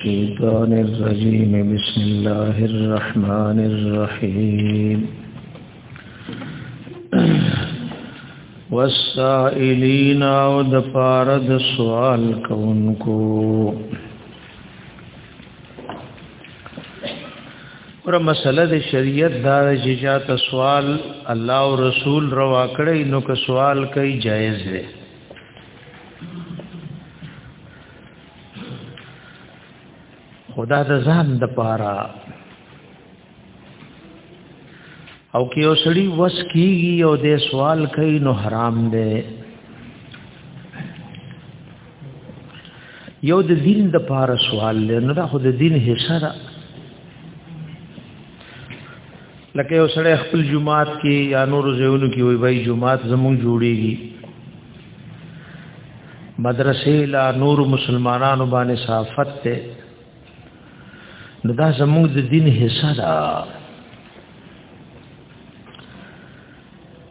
الشيطان الرجيم بسم الله الرحمن الرحيم والسائلين او د پارد سوال کوونکو پر مسله د شریعت دا چې چاته سوال الله او رسول روا کړی نو که سوال کوي جایز دی خدا د ځان د پاره او کې یو سړی وس کیږي او د سوال کوي نو حرام دی یو د دین د پاره سوال لرنه دا خو د دین حصہ ده لکه یو سړی خپل جماعت کې یا نور ځایونو کې وي بای جماعت زموږ جوړیږي مدرسې لا نور مسلمانانو باندې صافت ته نو دا زموږ د دین حصہ ده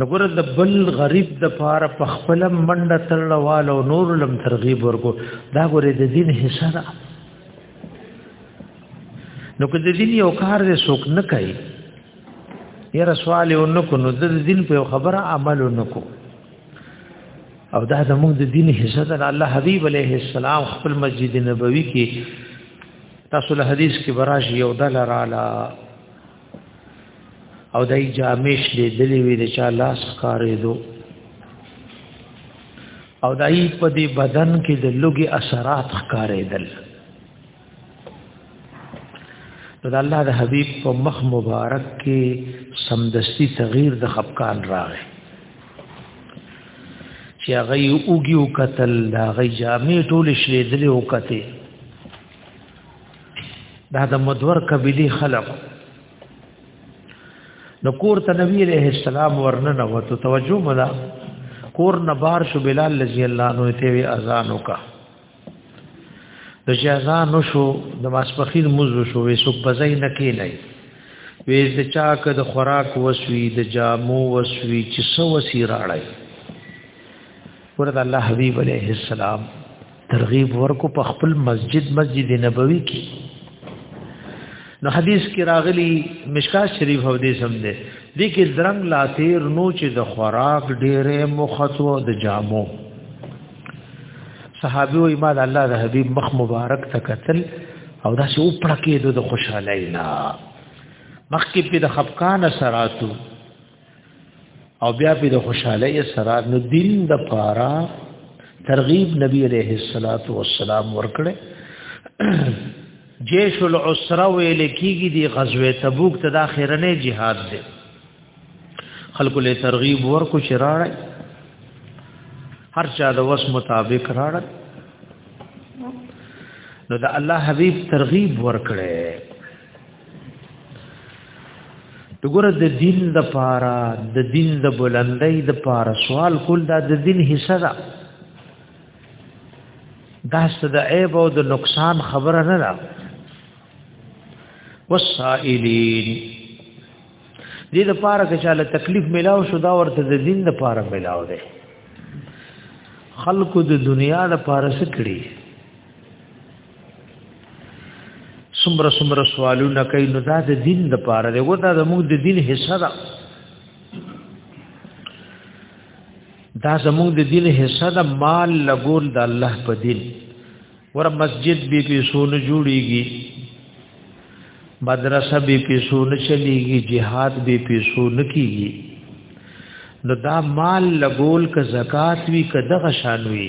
نګور د بل غریب د پاره په خپل منډه تړلوال او نور لم ترغیب ورکو دا ګورې د دین حصہ ده نو که د دین یو کار دې څوک نه کوي یا رسوال یو نه کو نو د دین په خبره عمل نه کو او دا د موږ د دین حصہ ده الله حبیب علیه السلام خپل مسجد نبوي کې تاسو له حدیث کې براشي یو دل رااله او دای جامش دې دلی وی د چا لاس کارې دو او دای په دې بدن کې د لوګي اثرات ښکارې دل نو د الله د حبيب په مخ مبارک کې سمدستي تغییر د خفقان راغی چې هغه یو اوګي او قتل دا غي جامې ټول شلې دلې او قتل دا د مدور قبيله خلق نو کور ته نبی عليه السلام ورننه وته توجه ملا کور نه بار شو بلال رضی الله عنه ته وی اذان وکا د اذان شو د ماسپخین مزو شو وی سب بزای نه کی نه وی د چا که د خوراک وسوی د جامو وسوی چې سو وسی راړی ورته الله حبیب علیه السلام ترغیب ورکو په خپل مسجد مسجد نبوي کې نو حدیث کې راغلی مشکا شریف او دې سم دې دې کې درنګ لا تیر نو چې د خوراک ډېرې مخصو د جامو صحابي او ایمان الله د حبیب مخ مبارک ته قتل او دا شو پړه کې د خوشاله نه مخکې په د خفقان سراتو او بیا په خوشاله سره نو دین د پاره ترغیب نبی علیہ الصلات والسلام ورکړي جیش العسره ویل کیږي دی غزوه تبوک ته د اخرنه jihad دی خلکو له ترغیب ورکو شراړی هر چا د وس مطابق راړل نو د الله حبیب ترغیب ورکړي وګوره د دین د پاره د دین د بلندۍ د پاره سوال کول دا د دین حصہ ده دا ست د عیب او د نقصان خبره نه ده والسائلین دې د پاره کې چاله تکلیف ملاو شو دا ورته د دین د پاره ملاو ده خلق د دنیا د پاره سکړي سمره سمره سوالونه کوي نو دا د دین د پاره دی ودا د موږ د دین حصہ ده دا زموږ د دین حصہ ده مال لګول د الله په دین ور مسجد به په سونه جوړیږي مدرسه به په سونه چلیږي jihad به په سونه کیږي نو دا مال لګول ک زکات وی ک دغه شان وی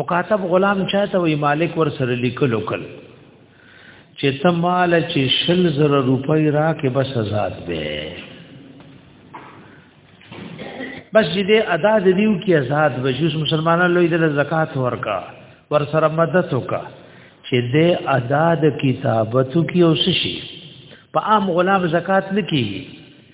مکاتب غلام چاته وی مالک ور سره لیکلو کل چې ته مال چې شل زر روپۍ را کې بس آزاد به بس دې ادا دیو کې آزاد به جوس مسلمانانو لوی د زکات ورکا ور سره مدد وکا چې دې ادا د کتابتو کې اوس شي په عام غلام زکات نه کیږي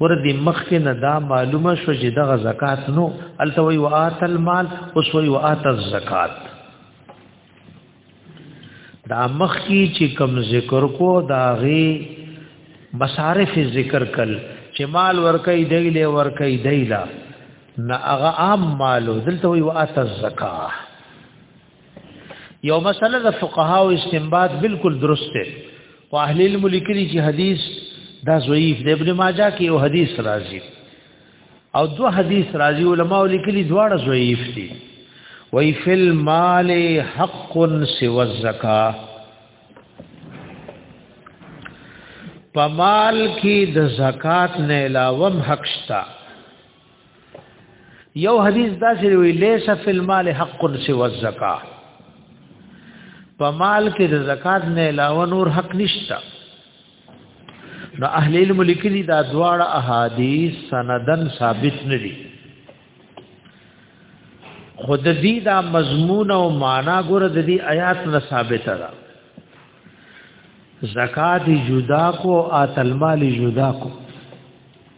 ور دې مخکې نه دا معلومه شو چې دغه زکات نو التوي وات المال اوس وی وات الزکات دا مخکې چې کم ذکر کو دا غي مصارف ذکر کل چې مال ورکې دی له ورکې دی لا نه هغه عام مالو دلته وی وات الزکات یو مسله د فقها او استنباط بالکل درست دی او اهل علم لیکلي چې حدیث دا ضعیف دی ابن ماجه کې یو حدیث راځي او دو حدیث راځي علما لیکلي دواړه ضعیف دي وی فی المال حق سوى الزکاه پمال کې د زکات نه علاوه حق شته یو حدیث دا چې وی لیس فی المال حق سوى الزکاه په مال کې د زکات نه علاوه نور حق نشته نو اهل علم لیکلي دا دواړه احادیث سندن ثابت نه دي خود دې دا مضمون او معنا ګور د دې آیات نه ثابت ده زکات جدا کو آتل مال جدا کو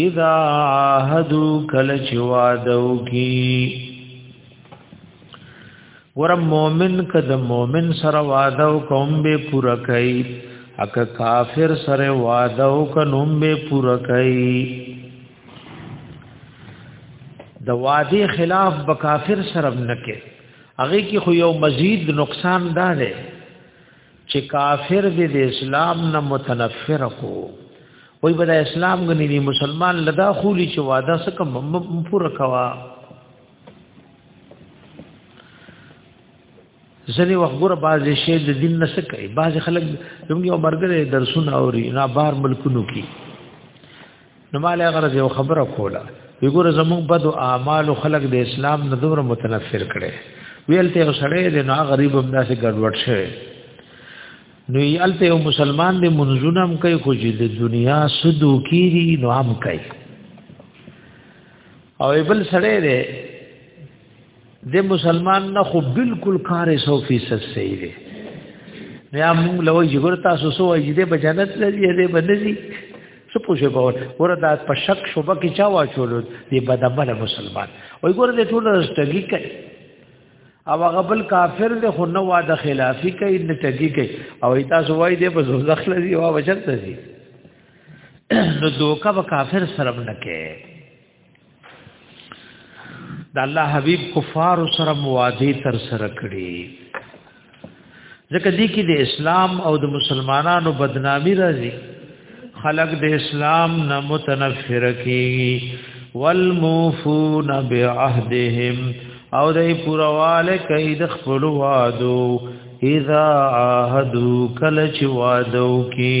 اذا عهدو کل چوادو کی ور مومن کد مومن سره وادو کوم به پورا کئ اک کافر سره وادو کنوم به پورا کئ د وادي خلاف به کافر سره نکې هغه کې خو یو مزید نقصان دا دی چې کافر دې د اسلام نه متنفر کو وای بدا اسلام غنی دی مسلمان لدا خولی چې واده سکه مم پوره کوا ځنی وخت ګور باز شی د دین نه سکه باز خلک زموږ یو مرګره درسونه اوري نه بار ملکونو کې نو مالې غرض یو خبره کوله وګوره زموږ بدو اعمال خلق د اسلام نه دومره متنفر کړي ویل ته سړی دی نو غریب هم داسې ګډوډ شوی نو یې الته یو مسلمان دی منځونه هم کوي خو چې د دنیا سدو کیږي نو هم کوي او بل سړی دی د مسلمان نه خو بالکل کار 100% صحیح دی یا موږ له وجه ګور تاسو سو وجه دې په جنت لږه دې بنځي څه پوښه باور ور دا په شک شوبه کې چا واچول دې بدمن مسلمان وای ګور دې ټول رستګي کوي او هغه بل کافر دې خو نو واده خلافي کوي نه ټګي کوي او تاسو وای دې په زوزخ لږي وا وجنت دي نو دوکا به کافر سره نه کوي د الله حبيب کفار سره مواده تر سره کړي ځکه دې کې د اسلام او د مسلمانانو بدنامي راځي خلق د اسلام نه متنفر کیږي والموفون بعهدهم او دې پرواله کوي د خپل وادو اذا عهدو کله چې وادو کې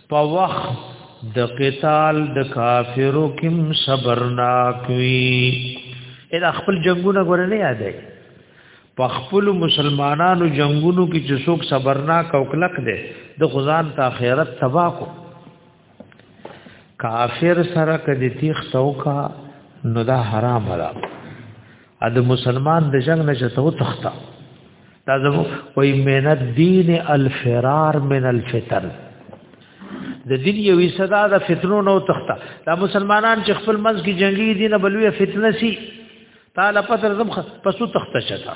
په وخت د قتال د کافرو کم صبرناک وی اې خپل جنگونه غره نه یادای په خپل مسلمانانو جنگونو کې چې څوک صبرناک او کلک دی د خدان ته آخرت تبا کو کافر سره کدی تیخ توکا نو دا حرام حرام ا د مسلمان د جنگ نه چته تخته دا زمو وای من الدین الفرار من الفتن د دین یو صدا د فتنو نو تخته دا مسلمانان چې خپل منځ کې جنگي دي نه بلوي فتنه سي تعالی پتر زم پسو تخته شتا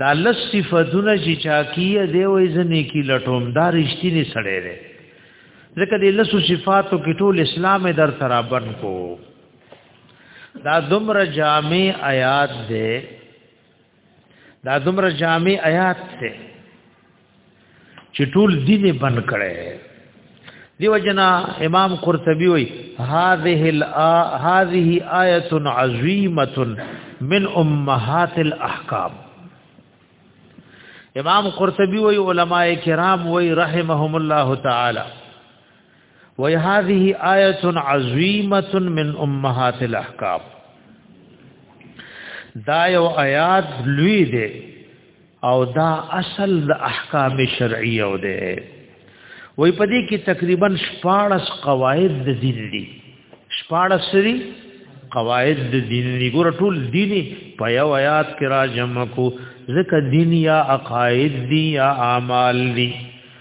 دا لس صفاتونه چې چا کیه دی وې ځنې کی لټوم دا رښتینی سړی دی ځکه دې لس صفاتو کې ټول اسلام در ترابن کو دا دومره جامع آیات دی دا دومره جامع آیات دی چې ټول دین بند کړي دیو جنا امام قرطبي وای هذه الا هذه آیه عظیمه من امهات الاحکام امام قرطبي وای علما کرام وای رحمهم الله تعالی وای هذه آیه عظیمه من امهات الاحکام دا یو آیات لوی دی او دا اصل د احکام شرعیه و دی وای په دې کې تقریبا 14 قواعد د دین دي 14 سری قواعد د دین دي ګور ټول دیني په یو آیات کې را جمع کو ځکه دین یا عقاید دي یا اعمال دي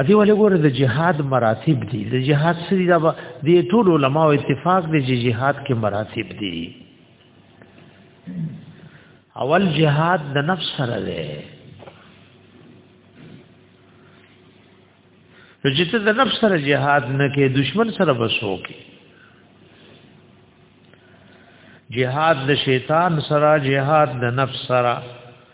ادي ولې ګوره د جهاد مراتب دي د جهاد سری دا د ټول علما او اتفاق دي چې جهاد کې مراتب دي اول جهاد د نفس سره دی نو چې ته د نفس سره جهاد نه کې دشمن سره بسو کې جهاد د شیطان سره جهاد د نفس سره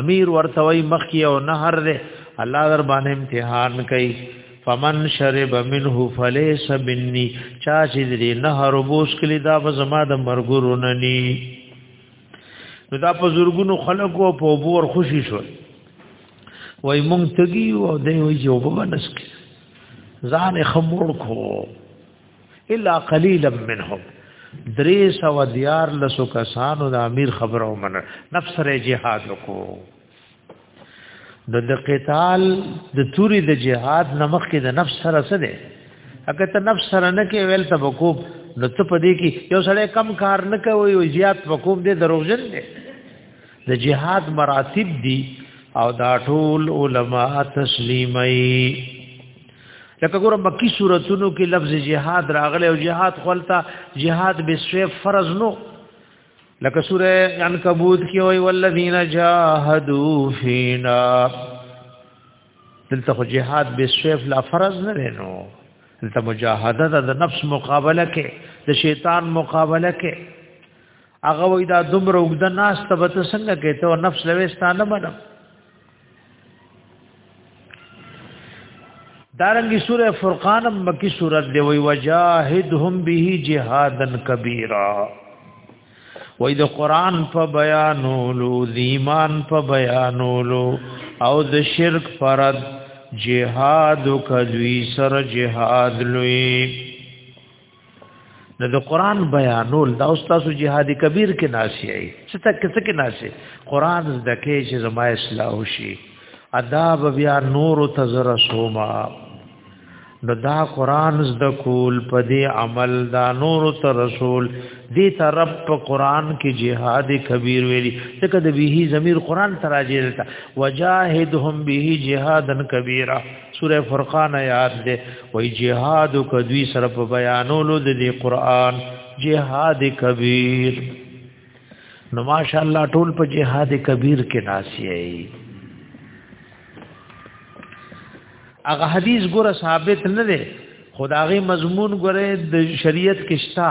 امیر ورته وای مخ یو نهر ده الله در باندې امتحان کوي فمن شرب منه فليس مني چا چې دې نهر وبوس کلی دا به زما د مرګورو نه ني نو دا په زورګونو خلکو په بور خوشي شو وای مونږ تګي او دې وای جو په بنسک ځان خمور کو الا قليلا منهم درې سو دیار لسو کسانو د امیر خبره ومنه نفس ر جهاد وکړو د د قتال د توري د جهاد نمخ کې د نفس سره څه دی اګه ته نفس سره نه کې ویل ته وکوب نو ته پدې کې یو سړی کم کار نه کوي او زیات وکوب دې دروغجن دی د جهاد مراتب دي او دا ټول علما تسلیمي لکه ګوره مکی صورتونو کې لفظ جهاد راغلی او جهاد خپلتا جهاد به سیف فرض نو لکه سوره عنکبوت کې وای والذین جاهدوا فینا دلته خو جهاد به سیف لا فرض نه نو دلته مجاهده د نفس مقابله کې د شیطان مقابله کې هغه وای دا دومره وګد ناس ته به څنګه کې ته نفس لويستانه منم دارنګي سوره فرقان مکی سوره دی وی وجاهدهم به جهادن کبیرا وای د قران په بیانولو د ایمان په بیانولو او د شرک پرد جهاد کذوی سر جهاد لوی نه د قران بیانول دا استاد جهادي کبیر کې ناشي اي څه تک څه کې ناشي قران زدکه چې زما اصلاح شي ادب بیا نور تزر سوما نو دا قران زدکول په دې عمل دا نور تر رسول دې طرف په قران کې جهاد کبیر ویلي ځکه د به ضمیر قران تراجه وجاهدهم به جهادن کبیره سوره فرقان یاد ده وای جهاد کدوی سره په بیانولو د دې قران جهاد کبیر نو ماشاء الله ټول په جهاد کبیر کې ناشي هغه حدیث ګوره ثابت نه ده خداغي مضمون ګوره د شریعت کې شتا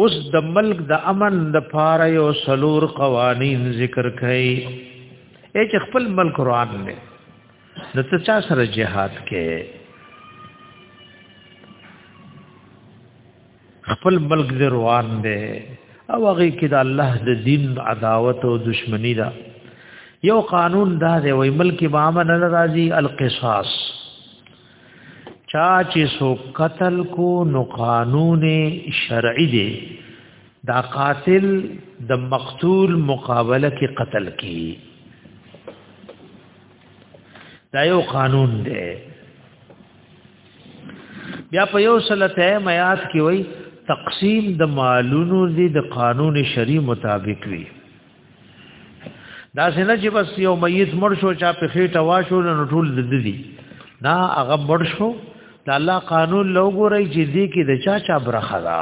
اوس د ملک د امن د پاره یو سلور قوانین ذکر کړي اې چې خپل ملک روان دي د څه چا سره جهاد کې خپل ملک دې روان دي او هغه کې د الله د دین عداوت او دشمنی ده یو قانون دا دی وای ملک به امن نه راځي القصاص چا چې سو قتل کو نو قانون شرعي دی دا قاتل د مقتول مقابله کې قتل کی دا یو قانون دی بیا په یو سلته میات کې وای تقسیم د مالونو دی د قانون شری مطابق وی دا څنګه چې بس یو میت مړ شو چا په خېټه واشو نو ټول د دې نه هغه مړ شو د الله قانون لوګورای چې دې کې د چا چا برخه ده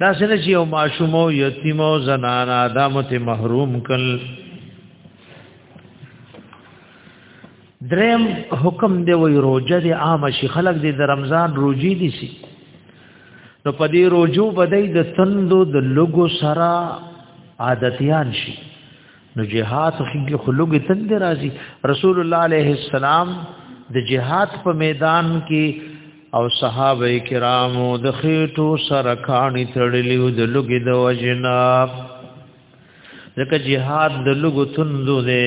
دا څنګه چې یو ماشوم او یتیم او زنان ادم ته محروم کړي دریم حکم دی وی روزه دی عام شي خلک دی د رمضان روزي دي سي نو په دې روزو بدای د تندو د لګو سرا عادتيان شي نو جهاد خو خلګ تند راځي رسول الله عليه السلام د جهاد په میدان کې او صحابه کرامو د خېټو سره کانی تړلی او د لګي د وجنا ځکه جهاد د لګو تندو دی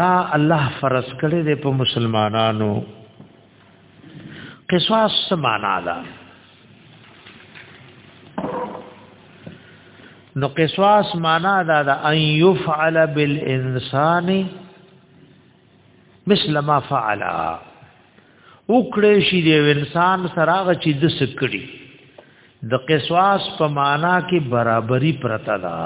دا الله فرض کړی دی په مسلمانانو قصاص سمانا ده نو قصاص معنا دا دا ان يفعل بالانسان مثل ما فعل وکړې شي د انسان سراغ چې د سکړي د قصاص په معنا کې برابرۍ پرتا ده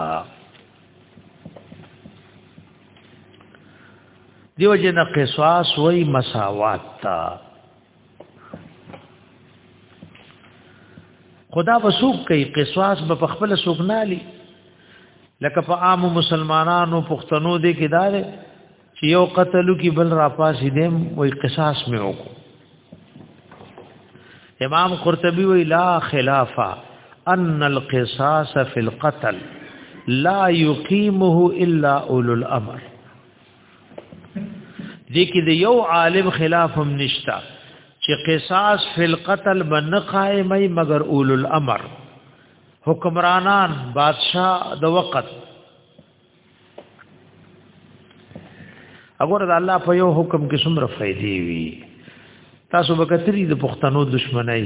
دیو جن قصاص وای مساوات تا خدا وسوک کوي قصاص په خپل سوک نه لي لکه په عام مسلمانانو پښتنو دې کې دار چې یو قتل کی بل را پاسې دیم وای قصاص مې وکړو امام قرطبي وی لا خلافا ان القصاص فی القتل لا یقیمه الا اولو الامر دې کې د یو عالم خلاف هم نشتا چې قصاص فی القتل بن قائمه مگر اولو الامر حکمرانان بادشاہ د وقت اگر د الله په یو حکم کې څومره فائدې وي تاسو به کتري د پښتنو دشمنای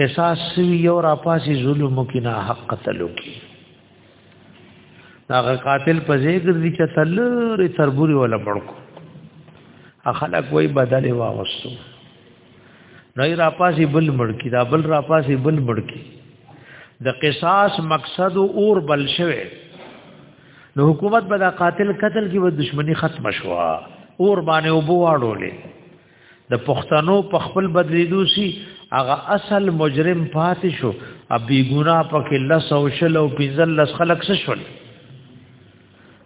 قصاص سی یو را پاسي ظلم کې نه حق قتل وکي هغه قاتل په ذکر دي چې تل ری تربوري ولا پړکو اخلاق وای بدلې واغستو نه را پاسې بل مړکی دا بل را پاسې بل مړکی د قصاص مقصد اور بل شوه نو حکومت به دا قاتل قتل کې و دشمنی ختم شوا اور باندې وبو واړولې د پښتنو په خپل بدلیدو سي هغه اصل مجرم پاتې شو ابي ګنا پکې لس او شل او پنځل لس خلق شول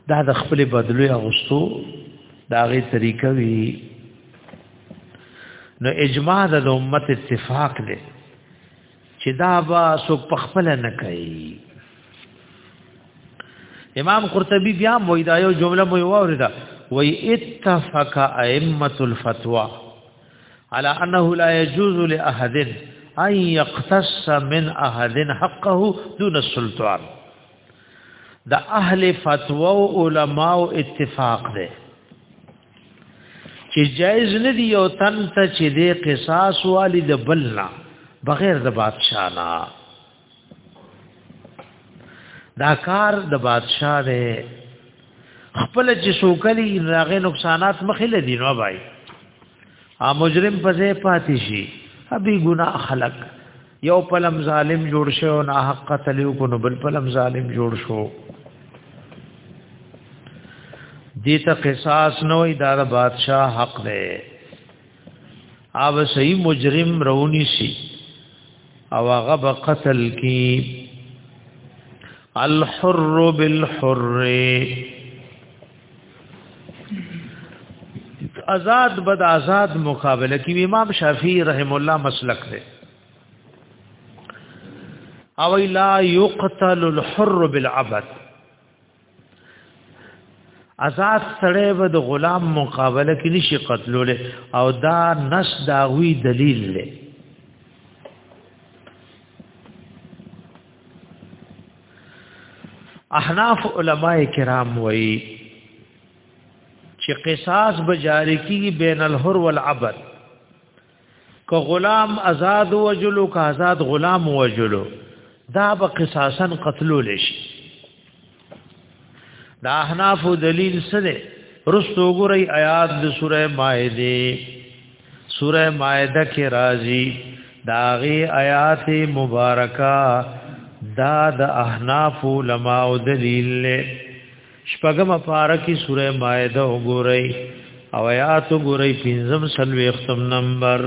دا د خپل بدلوي اغوستو دا غي طریقه وی نو اجماع د امت اتفاق دی چې دا با سو پخپل نه کوي امام قرطبي بیا وای دا یو جمله مو ووردا وای اتفق ائمه الفتوا على انه لا يجوز لاحد ان يقتص من احد حقه دون السلطان د اهل فتوا او علما او اتفاق ده چې جایز نه دی او تن ته چې د قصاص والی د بلنا بغیر د بادشاہ نه دا کار د بادشاہ دی خپل چې سوکلی راغې نقصانات مخې لدی نو بای ا مجرم په ځای پاتې شي ابي ګنا خلق یو پلم ظالم جوړ شو او نه حق قتل یو کو نو بل پلم ظالم جوړ شو دې ته قصاص نو ادار بادشاہ حق دی اوب صحیح مجرم رونی شي او هغه به قتل کی الحر بالحر آزاد بد آزاد مقابله کې امام شافعي رحم الله مسلک دی او لا يقتل الحر بالعبد آزاد سړی به د غلام مقابله کې نشي قتلول او دا نس داوی دلیل لري احناف علما کرام وایي چې قصاص به جاری کیږي بین الحر والعبد که غلام آزاد وجلو که آزاد غلام وجلو دا به قصاصا قتلول شي دا احناف دلیل څه دی رستو ګورئ آیات د سوره مائده سوره مائده کې راځي داغه آیات مبارکه دا د احناف علماء دلیل له شپږم پارا کې سوره مائده وګورئ او آیات وګورئ پنځم سلوي ختم نمبر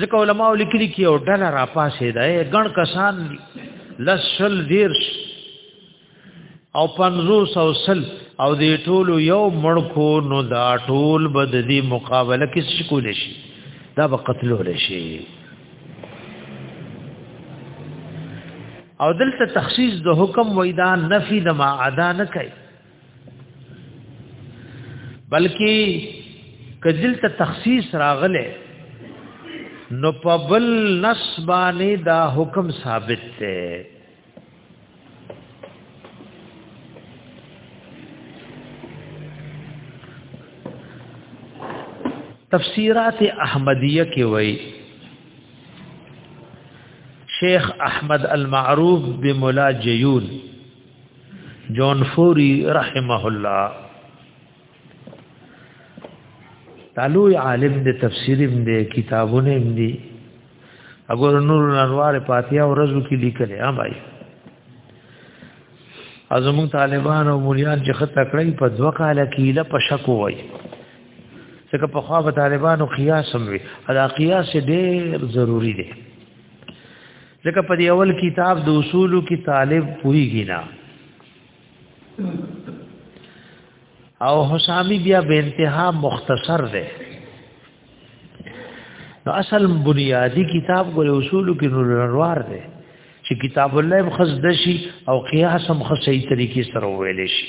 ځکه علماء لیکلي کې او ډله را پاسې ده ګڼ کسان لسل دیرش او پنځوس او سل او دې ټول یو مړکو نو دا ټول بد دې مقابله کې څه کول شي دا به قتلول شي او دلته تخصیص د حکم وېدا نفي د ما ادا نه کوي بلکې کدل ته تخصیص راغله نو په بل نسبانه دا حکم ثابت دی تفسیرات احمدیه کې وای شیخ احمد المعروف بملا جیون جون فوری رحمه الله تعالو عالم دې تفسیر دې کتابونه دې اگر نور انوار فاتحه ورځو کې لیکل ها بھائی ازمو طالبان او مليان چې خطه کړی په دوه کال کې له پشکو وای څنګه په خوا طالبانو قیاس هم وي دا قیاس ډېر ضروری دی ځکه په دی اول کتاب د اصولو کې طالب پويږي نه او حسامی بیا به انتها مختصر ده نو اصل بنیادی کتاب ګل اصول کې نوروار ده چې کتاب الله مخزد شي او قیاس هم خصي طریقې سره ویل شي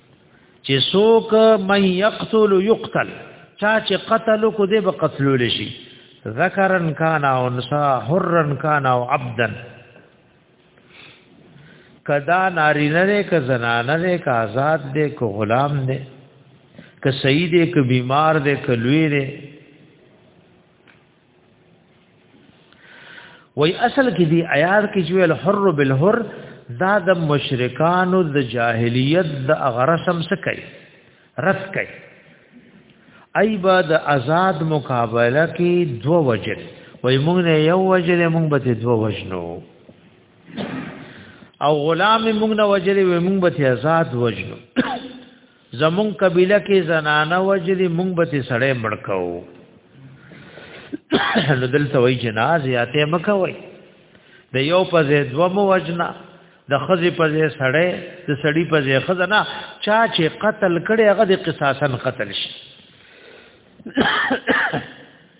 چې څوک من یقتل یقتل چا چې قتل کو دې به قتلول شي ذکرن کان او انسا حرن کان او عبدن کدا نارینه دې ک زنانه دې ک آزاد دې ک غلام دې ک سید دې ک بیمار دې ک لوی دې وای اصل کې دی عیار کې جو الحر بالحر دا د مشرکانو د جاهلیت د اغرسم څخه کوي رد کوي ای با د آزاد مقابله کې دو وجل وای موږ نه یو وجل موږ به دو وجنو او غلام موږ نه وجل وای موږ به آزاد وجنو زمون قبیله کې زنانه وجلی مونږ به تی سړې مړکاو نو دلته وای جناز یاته مکوي د یو په ځای دوه مو وجنا د خزې په ځای سړې د سړی په ځای خزنه چا چې قتل کړي هغه د قصاصن قتل شي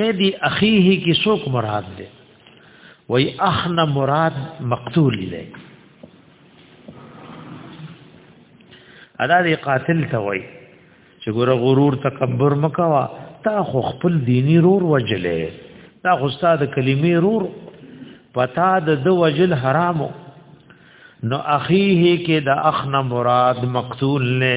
اے دی اخیه کی سوک مراد دے وی اخنا مراد مقتول دے ادا دی قاتل ته وی چې ګوره غرور تکبر مکوا تا خو خپل دینی رور وجلې تا خو استاد کلمې رور پتا د دو وجل حرامو نو اخیه کې د اخنا مراد مقتول نه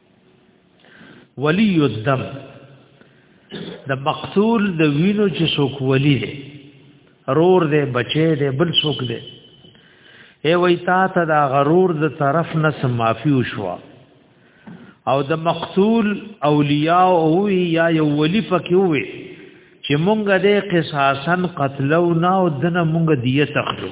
ولی الدم د مقتول د وینو چې څوک ولی دی رور دی بچی دی بل څوک دی ای وای تا ته دا غرور د طرف نه سمافي وشوا او د مقتول اولیاء او یا یو ولی پکې وي چې مونږ د قصاصن قتلو نه او دنه مونږ دیه تخلو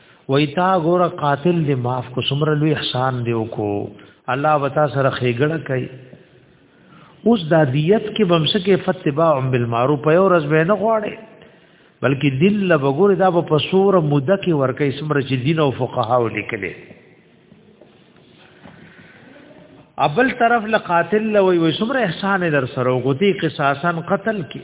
وای تا ګور قاتل دې معاف کو سمره لوی احسان دی وکړو الله وتا سره خېګړه کوي اوس د دیت کې بمسکه فتباع بالمعروف په ورځ به نه غواړي بلکې دل له وګوره دا په سور مده کې ورکه سمره چې دین او فقها ولیکلې ابل طرف لقاتل لوي وي سمره احسان در سره غوتی قصاصا قتل کې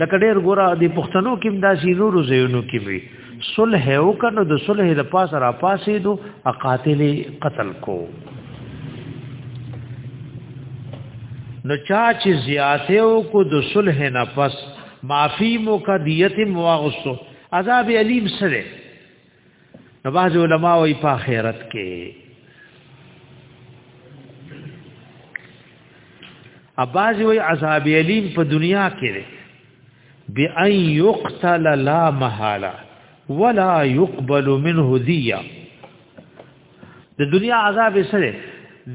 لکه ډېر ګوره د پښتنو کې هم داسې نورو ځایونو کې وي صلح وکړو د صلح د پاسه را پاسې دو قاتل قتل کو نو چا چې زیاته او کو د صلح نه پس معافی مو کدیت مواغسو عذاب علیم سره نو باز علماء وی په آخرت کې اباز وی عذاب الیم په دنیا کې دی بأن يقتل لا محاله ولا يقبل منه ذيه د دنیا عذاب سره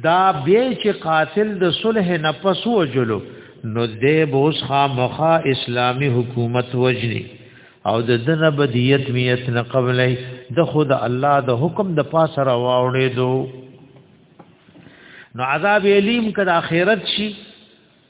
دا به چې قاتل د صلح نه پس وجلو نو دې بوس خامخا اسلامی حکومت وجني او د دنه بدیت میت نه قبلې د خود الله د حکم د پاسه راوړې دو نو عذاب الیم کړه اخرت شي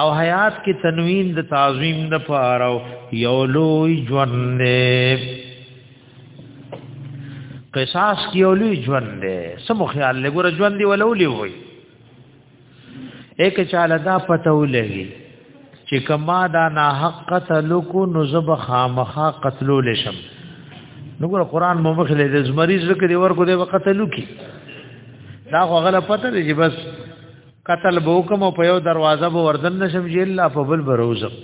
او حیات کې تنوین د تعظیم د پاره یو لوی ژوند دی قصاص کې یو لوی ژوند دی سم خیال له ګره ژوند دی ولولې وای یک چاله دا پته ولګي چې کما دا نا حق قتل کو نزب خامخا قتلول شم نو ګره قران مو مخلې د زمریز ذکر ورکو دی وقتلو کی دا خو غل پته دی چې بس قتل بوکم او په یو دروازه به وردن نشم چې الله په بل بروزم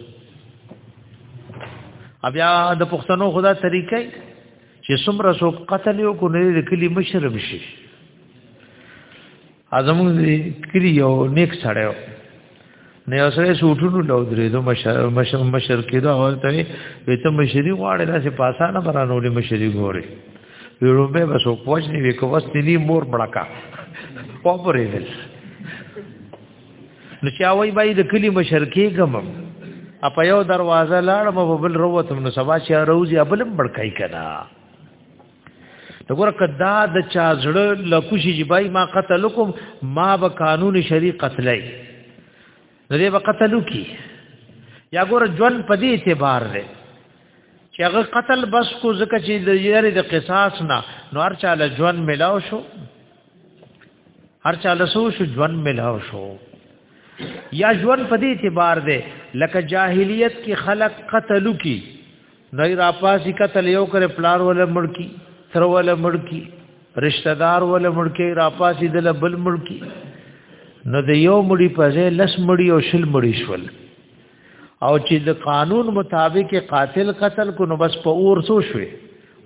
بیا د پښتنو خدا طریقې چې څومره سو قتل یو کو نه لیکلی مشرب شي اعظم کلی یو نیک سړیو نه اوسه سوټونو لو درې دو مشر مشر مشر کېدو اول ته وي ته مشری واړه داسې پاسانه برانولې مشری ګوري لومبه بس او پوج نه وی کوس دی مور بڑکا او پرې دل نو چا وای بای د کلی مشرکی غم اپ یو دروازه لاړ مو بل روت نو سبا چې روزي ابلم بڑکای کنا دغه کدا د چا زړه لکوشي جبای ما قتلکم ما به قانون شری قتلای نو دې وقتلو کی یا ګور جون په دې اعتبار دی چې هغه قتل بس کو زکه چې د یاري د قصاص نه نو هر چاله جون ملاو شو هر چاله سو شو جون ملاو شو یا جون په دې اعتبار دی لکه جاهلیت کې خلق قتلو کی نه را پاسې قتل یو کړ پلار ول مړکی تر ول مړکی رشتہ دار ول مړکی را پاسې دل بل مړکی نو د یو مړی په ځای لس مړی او شل مړی شول او چې د قانون مطابق قاتل قتل کو نو بس په اور سو شوي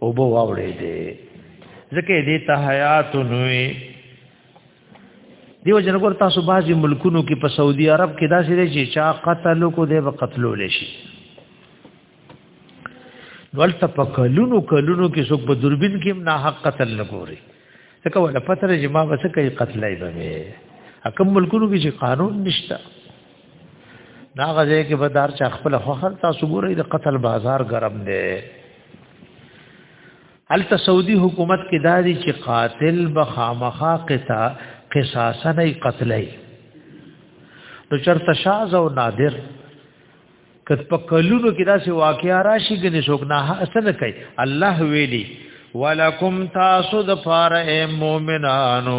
او بو واوړې دي ځکه دې ته حیات نوې دیو جنګور تاسو بعضی ملکونو کې په سعودي عرب کې داسې دی چې چا قتل کو دی به قتلول شي ولته په کلونو کلونو کې څوک په دوربین کې نه حق قتل لګوري ځکه ولا پته لري ما بس کوي قتلای به حکم ملکونو کې چې قانون نشته دا غځه کې به دار چا خپل خوخر تاسو ګورئ د قتل بازار ګرم دی الته سعودي حکومت کې داري چې قاتل به خامخا قطا قصاصا نه قتلای نو چرته شاز او نادر کت په کلونو کې داسې واقعیا راشي ګنې څوک نه حسن کوي الله ویلي ولکم تاسو د فار مؤمنانو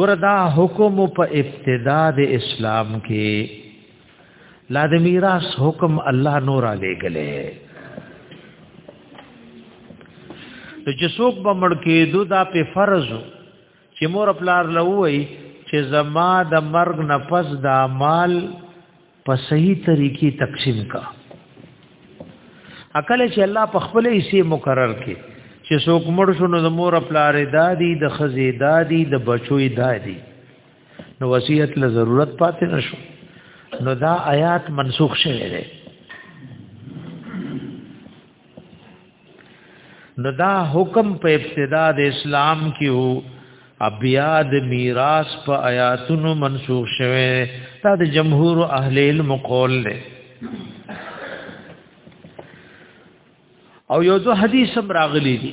ګور دا حکم په ابتدا د اسلام کې لا د میراث حکم الله نور علی گله د جسوک به مړ کېدو دا په فرض چې مور خپل لوي چې زما د مرګ نفس دا مال په صحیح طریقې تقسیم کا عقل چې الله په خپل حصے مقرر کړي چې څوک مړ شو نو د مور پلارې دادی د خزې دادی د بچوې دادی نو وصیت له ضرورت پاتې نشو نو دا آیات منسوخ شوه نو دا حکم په ابتدا د اسلام کې وو بیا د میراث په آیاتونو منسوخ شوه دا د جمهور اهل علم قول دی او یو دو حدیث هم راغلی دي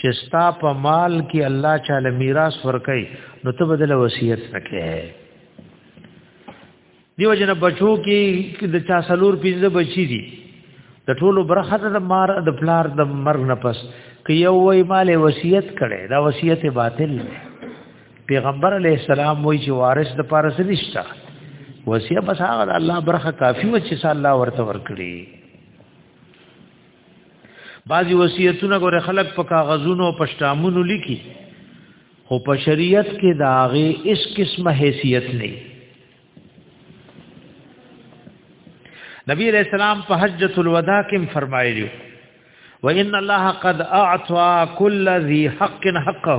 چې ستا په مال کې الله چاله میراث ورکړي نو ته بدله وصیت نکې دیو جن بچو کې د چا سلور پیزه بچی دي د ټولو برخه د مار د پلار د مرګ نه پس کې یو وای مال وصیت کړي دا وصیت باطل پیغمبر علی السلام وای چې وارث د پارس نشته وصیت بس هغه الله برخه کافی و چې الله ورته ورکړي بعضی وصیتونه ګوره خلک په کاغذونو او پښتامونو لیکي خو په شریعت کې دا غي اس قسمه حیثیت نه نبی علیہ السلام په حجۃ الوداع کې فرمایلی و ان الله قد اعطى كل ذي حق حقه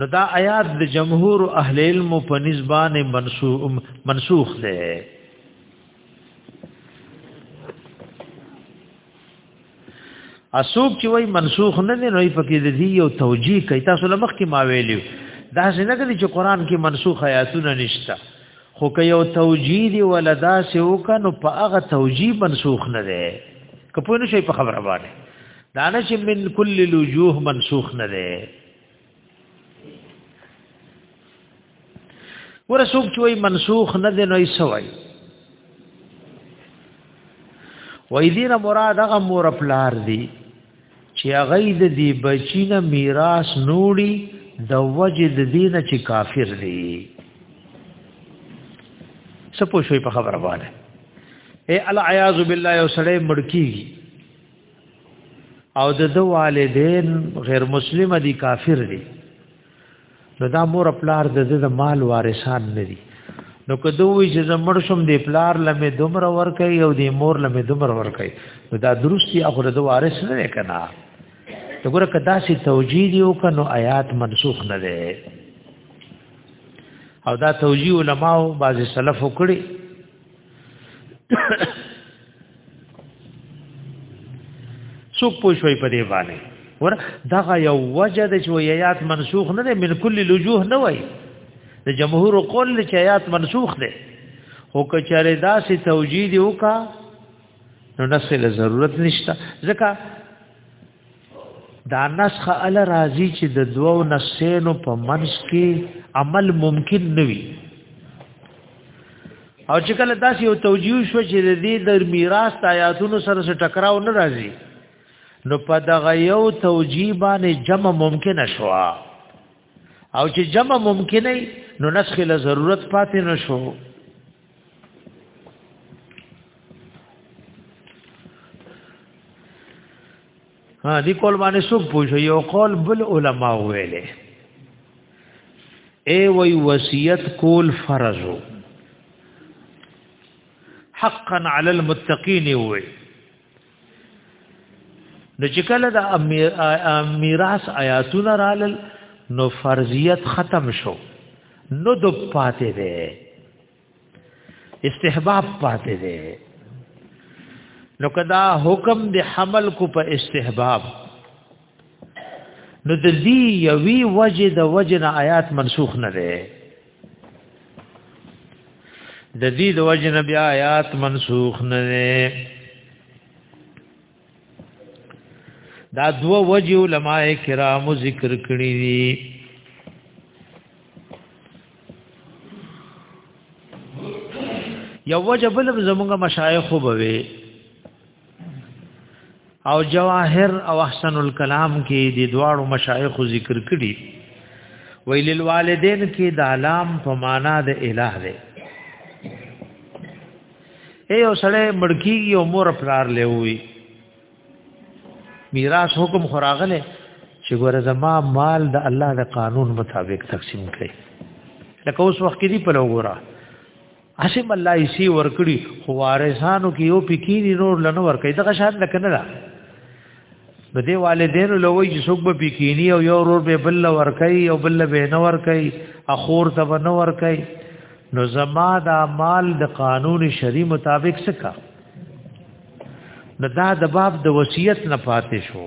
نو دا آیات د جمهور اهل علم په نسبان منسوخ منسوخ ده اسوک چې وای منسوخ نه نه نوې پکې د دې یو توجیه کوي تاسو لمخ کې ما ویلو دا څنګه دي چې قران کې منسوخ آیاتونه نشته خو که یو توجیه دی ولدا سه وکنو په هغه توجیه منسوخ نه ده کپوینو شي په خبره باندې دانش من کل لجوه منسوخ نه ده ورسوک چوي منسوخ نه ده نو سوي وای دین مراد هغه مور پلار دی چې هغه د دی بچینه میراث نوړي د وجه د دین چې کافر دی سپو شوي په خبره باندې اے العیاذ بالله یو سړی مړکیږي او د دو والدین غیر مسلم دي کافر دي نو دا مور پلار د د مال وارثان نه دي نو که دوی چې زمړ شم د پلار لمه دومره ور کوي او د مور لمه دومره ور کوي نو دا درستی اخر د وارث نه کنا ته ګوره کدا سي توجیه دی او کنو آیات منسوخ نه ده او دا توجیه علماو بعض سلف وکړي څوک پوښوي په دې باندې ور دغه یو وجه د چې آیات منسوخ نه ده من کل لجوه نه وای د جمهور قول چې آیات منسوخ ده خو کچره داسې توجیه دی وکا نو نسل ضرورت نشته ځکه دا نسخه ال راضی چې د دوو نسینو په منځ کې عمل ممکن نوي او چې کله داسې یو توجیه شو چې د دې د میراث آیاتونو سره سره ټکراو نه راځي نو په دغه یو توجیه باندې جمع ممکن شوه او چې جمع ممکن نه نو نسخ له ضرورت پاتې نشو ها دې کول باندې څوک پوښي یو قول بل علما ویلې ای وی وصیت کول فرض حقا علی المتقین وی نو چې کله د میراث آیاتونه رالل نو فرضیت ختم شو نو د پاتې دی استحباب پاتې دی نو کدا حکم د حمل کو په استحباب نو د دې یوي وجه د وجه نه آیات منسوخ نه ده د دې د وجه نبی آیات منسوخ نه ده دا دو وجه علماء کرام ذکر کړی دي یو وجه بل زمونږ مشایخ وبوي او جواهر او احسن الكلام کې د دواړو مشایخ ذکر کړي ویل الوالدین کې د علام په معنا د الہ دی اے او سړی مړکی یو مور پلار لوي میراث حکم خراغله چې ګوره زما مال د الله د قانون مطابق تقسیم کړي لکه اوس وخت کې دی په لوګورا اسیم الله یې سی ورکړي خو وارثانو کې یو پکینی نور لنه ورکړي دغه شان نه کنه نو دی والدین لوی چې څوک به پکینی او یو ور به بل ور کوي او بل به نه ور کوي اخور ته به نه ور کوي نو زما دا مال د قانون شری مطابق سکا نو دا د باب د وصیت نه پاتې شو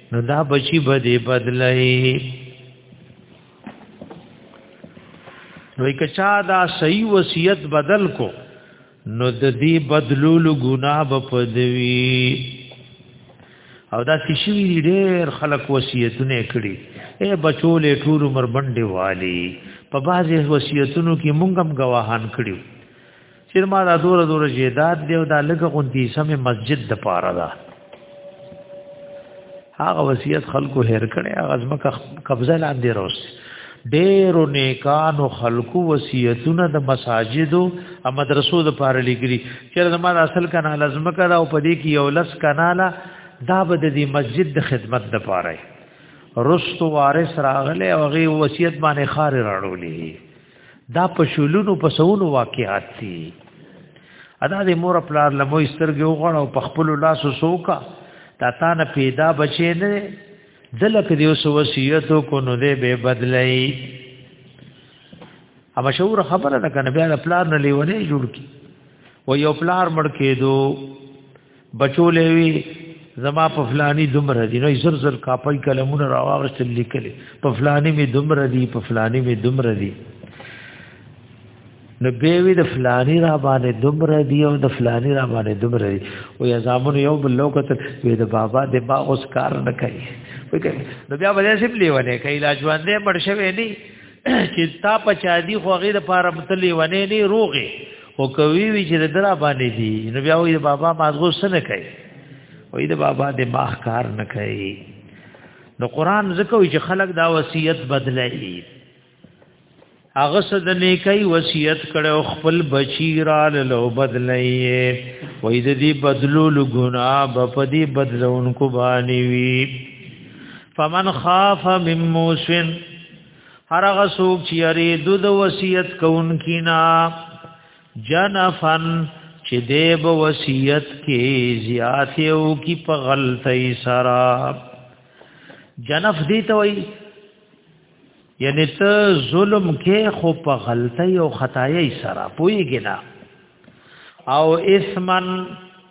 نو دا بچی به دی بدلای نو یک چا دا صحیح وصیت بدل کو نو د دې بدلول ګناه به پدوي او دا سشي ډېر خلک وصیتونه کړي اے بچولې ټول عمر باندې والی په بازي وصیتونو کې مونږ هم گواهان کړیو چیر ما دا دور دور جیداد دیو دا لګه غونتی سم مسجد د پاره دا هغه وصیت خلکو هیر کړي هغه ځمکه قبضه لاندې روس ډېرو نیکانو خلکو وصیتونه د مساجدو او مدرسو د پاره لګري چیر زما اصل کنه لازمه کړه او پدې کې یو لس کناله دا به د دې مسجد د خدمت د پاره رستو وارث راغله او غي وصیت باندې خار راړولې دا په شولونو په سونو واقعات دي ادا د مور پلار لمو سترګې وغړ او په خپل لاس سوکا تا تا نه پیدا بچې نه دلک دی اوس وصیت کو نو دې به بدلای ا مشهور خبره ده کنه بیا د پلار نه لیونه جوړ کی و یو پلار مړ کېدو بچولې وی زما په فلانی دومره دي نو زر زر کاپي کلمونه راوغشت لیکل په فلانی می دومره دي په فلانی می دومره دي نو به وی د فلانی را باندې دومره دي او د فلانی را باندې دومره دي او یا زامن یو بل لوکت وی د بابا د با اوس کار نه کوي نو بیا به سیب لیونه کوي لا ژوندې مړ شوی نه چې تا په چا دی خو غیر لپاره متلې ونی نه روغه او کوي وی چې درا باندې دی نو بیا وې بابا مازغو سره کوي وې د بابا د ماخ کار نه کوي نو قران زکه وی چې خلک دا وصیت بدلایي هغه صد نیکي وصیت کړو خپل بچی را له بدلایي وې د دې بدلول ګنا په دې بدلونکو باندې وی فمن خاف من موسن هر هغه څوک چې یری د وصیت کوونکی نه جنفن چې دیب وصیت کې زیات یو کی په غلطی سره جنف دی ته وای یعنی ته ظلم کې خو په غلطی او خدای سره پویګنا او اسمن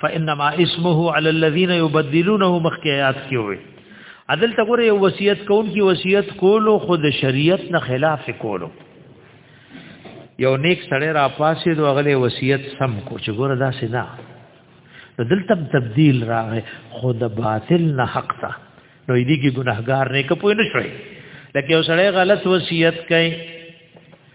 فانما اسمه على الذين يبدلونه مخکيات کیوي عدل ته ګوره یو وصیت کون کی وصیت کولو خود شریعت نه خلاف کولو یو نیک سړی را پاسې دوه غلې وصیت سم کو چې ګوره دا سیدا نو دلته تبديل راغې خود باطل نه حق تا نو دې کې ګناهګار نه کپوي نه شوي لکه یو سړی غلط وصیت کوي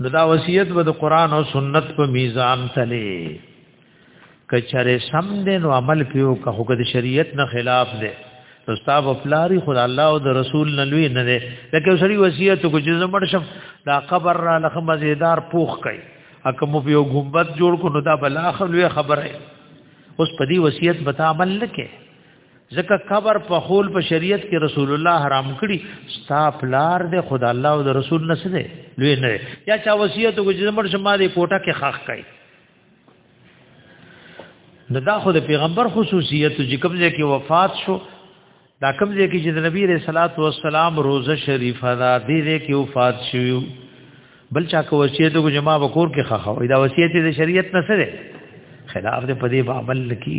نو دا وصیت به د قران او سنت په میزان تلې کچره سم دې نو عمل پیو که خو د شریعت نه خلاف دې نو ستا په پلاری خدای الله او د رسول نه لوی نه دې لکه سړي وصیت کو چې زمړ شم دا قبر را لخ مزیدار پوخ کړي اکه مو یو ګمبت جوړ کو نو دا بلا خلوی خبره اوس په دې وصیت به عمل نکې ځکه قبر په خول په شریعت کې رسول الله حرام کړي ستا پلار دې خدا الله او رسول نه سره لوی نه یا چا وصیت وکړي مر شما دې کوټه کې خاخ کړي نو دا خو د پیغمبر خصوصیت چې کوم ځای کې وفات شو دا کوم ځای کې چې د نبی رسول الله والسلام روزه شریفه دا دې دې کې وفات شو بل چا کو وصیت کو جما وکور کې خاخ دا وصیت د شریعت نه سره خلاف دې په دې بابل کې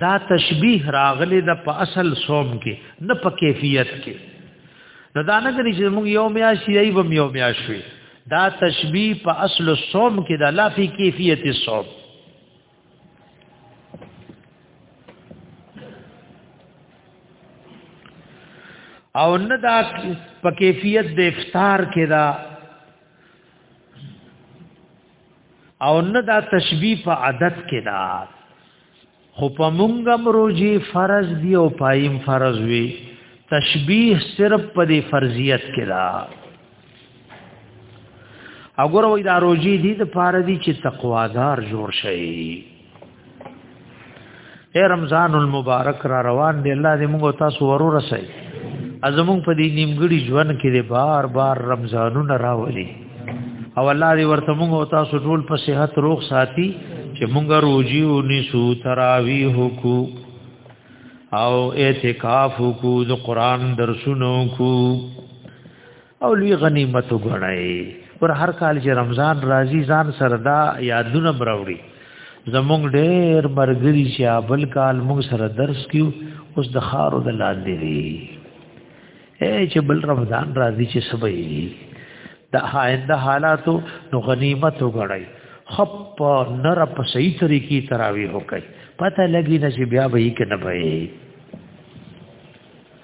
دا تشبیه راغلی د په اصل صوم کې نه په کیفیت کې نو دا نه غني چې موږ یو میاش یی و یو میاش وي دا تشبیه په اصل صوم کې د لا فی کیفیت صوم او نه دا په کیفیت د افطار کې دا او نه دا تشبیه په عادت کې دا خو په مونږم روزي فرض دی او پایم فرض وی تشبیه صرف په دې فرضیت کې دا اگر وای دا روزي دي د پاره دي چې تقوادار جوړ شي اے رمضان المبارک را روان دی الله دې موږ تاسو ورو رسي ازمون په دې نیمګړي ژوند کې دې بار بار رمضانونه راولي او الله دې ورته موږ تاسو ټول په صحت روغ ساتي چې موږ روزي او نسو تراویح کو او اعتکاف کو د قران درسونو کو او لوی غنیمت وګڼي پر هر کال چې رمضان راځي ځان سره دا یادونه بروړي زمونږ ډېر مرګري چې بل کال موږ سره درس کیو اوس د خارو د لاندې دی اے چې بل رمضان راځي چې سبې د آینده حالاتو نو غنیمت وګړي خپ نر په صحیح طریقې تراوی وکړي پته لګی نه چې بیا به یې کنه به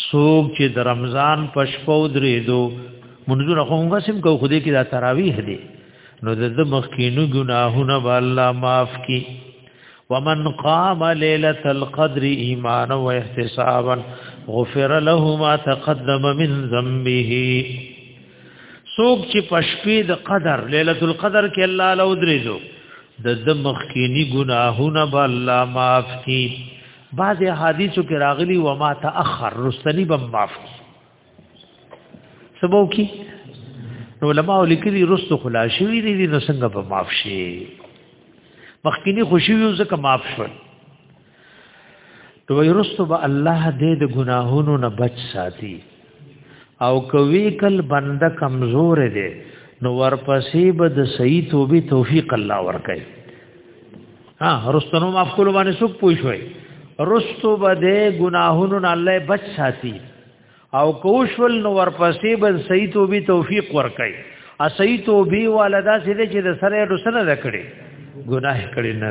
سوق چې د رمضان پښپو درې دو منځونه هغه سم کو خو دې کې دا تراویح دي نو د مخکینو ګناهونه به الله معاف کی ومن قام ليله القدر ایمانا و احتسابا غفر له ما تقدم من ذنبه سوق چې پښپې د قدر ليله القدر کې الله له درې دو د مخکینی ګناهونه به الله معاف کی بعض احادیثو کې راغلی و ما تاخر رستنی بم معاف سبو کی نو علماء لیکلي رست خلاصي وی دي نو څنګه به معاف شي مخکینی خوشي وي ځکه معاف شو نو رست به الله دې د ګناهونو نه بچ ساتي او کوي کل بنده کمزور دی نو ورپسې به د صحیح توبې توفیق الله ورکړي ها رستنو معاف کول باندې څوک پوښوي رستو به د ګناهونو نه الله بچ ساتي او کوشل نو ورپسې به صحیح توبې توفیق ورکړي ا صحیح توبې والدا سره چې د سره رسنه لکړي ګناه کړي نه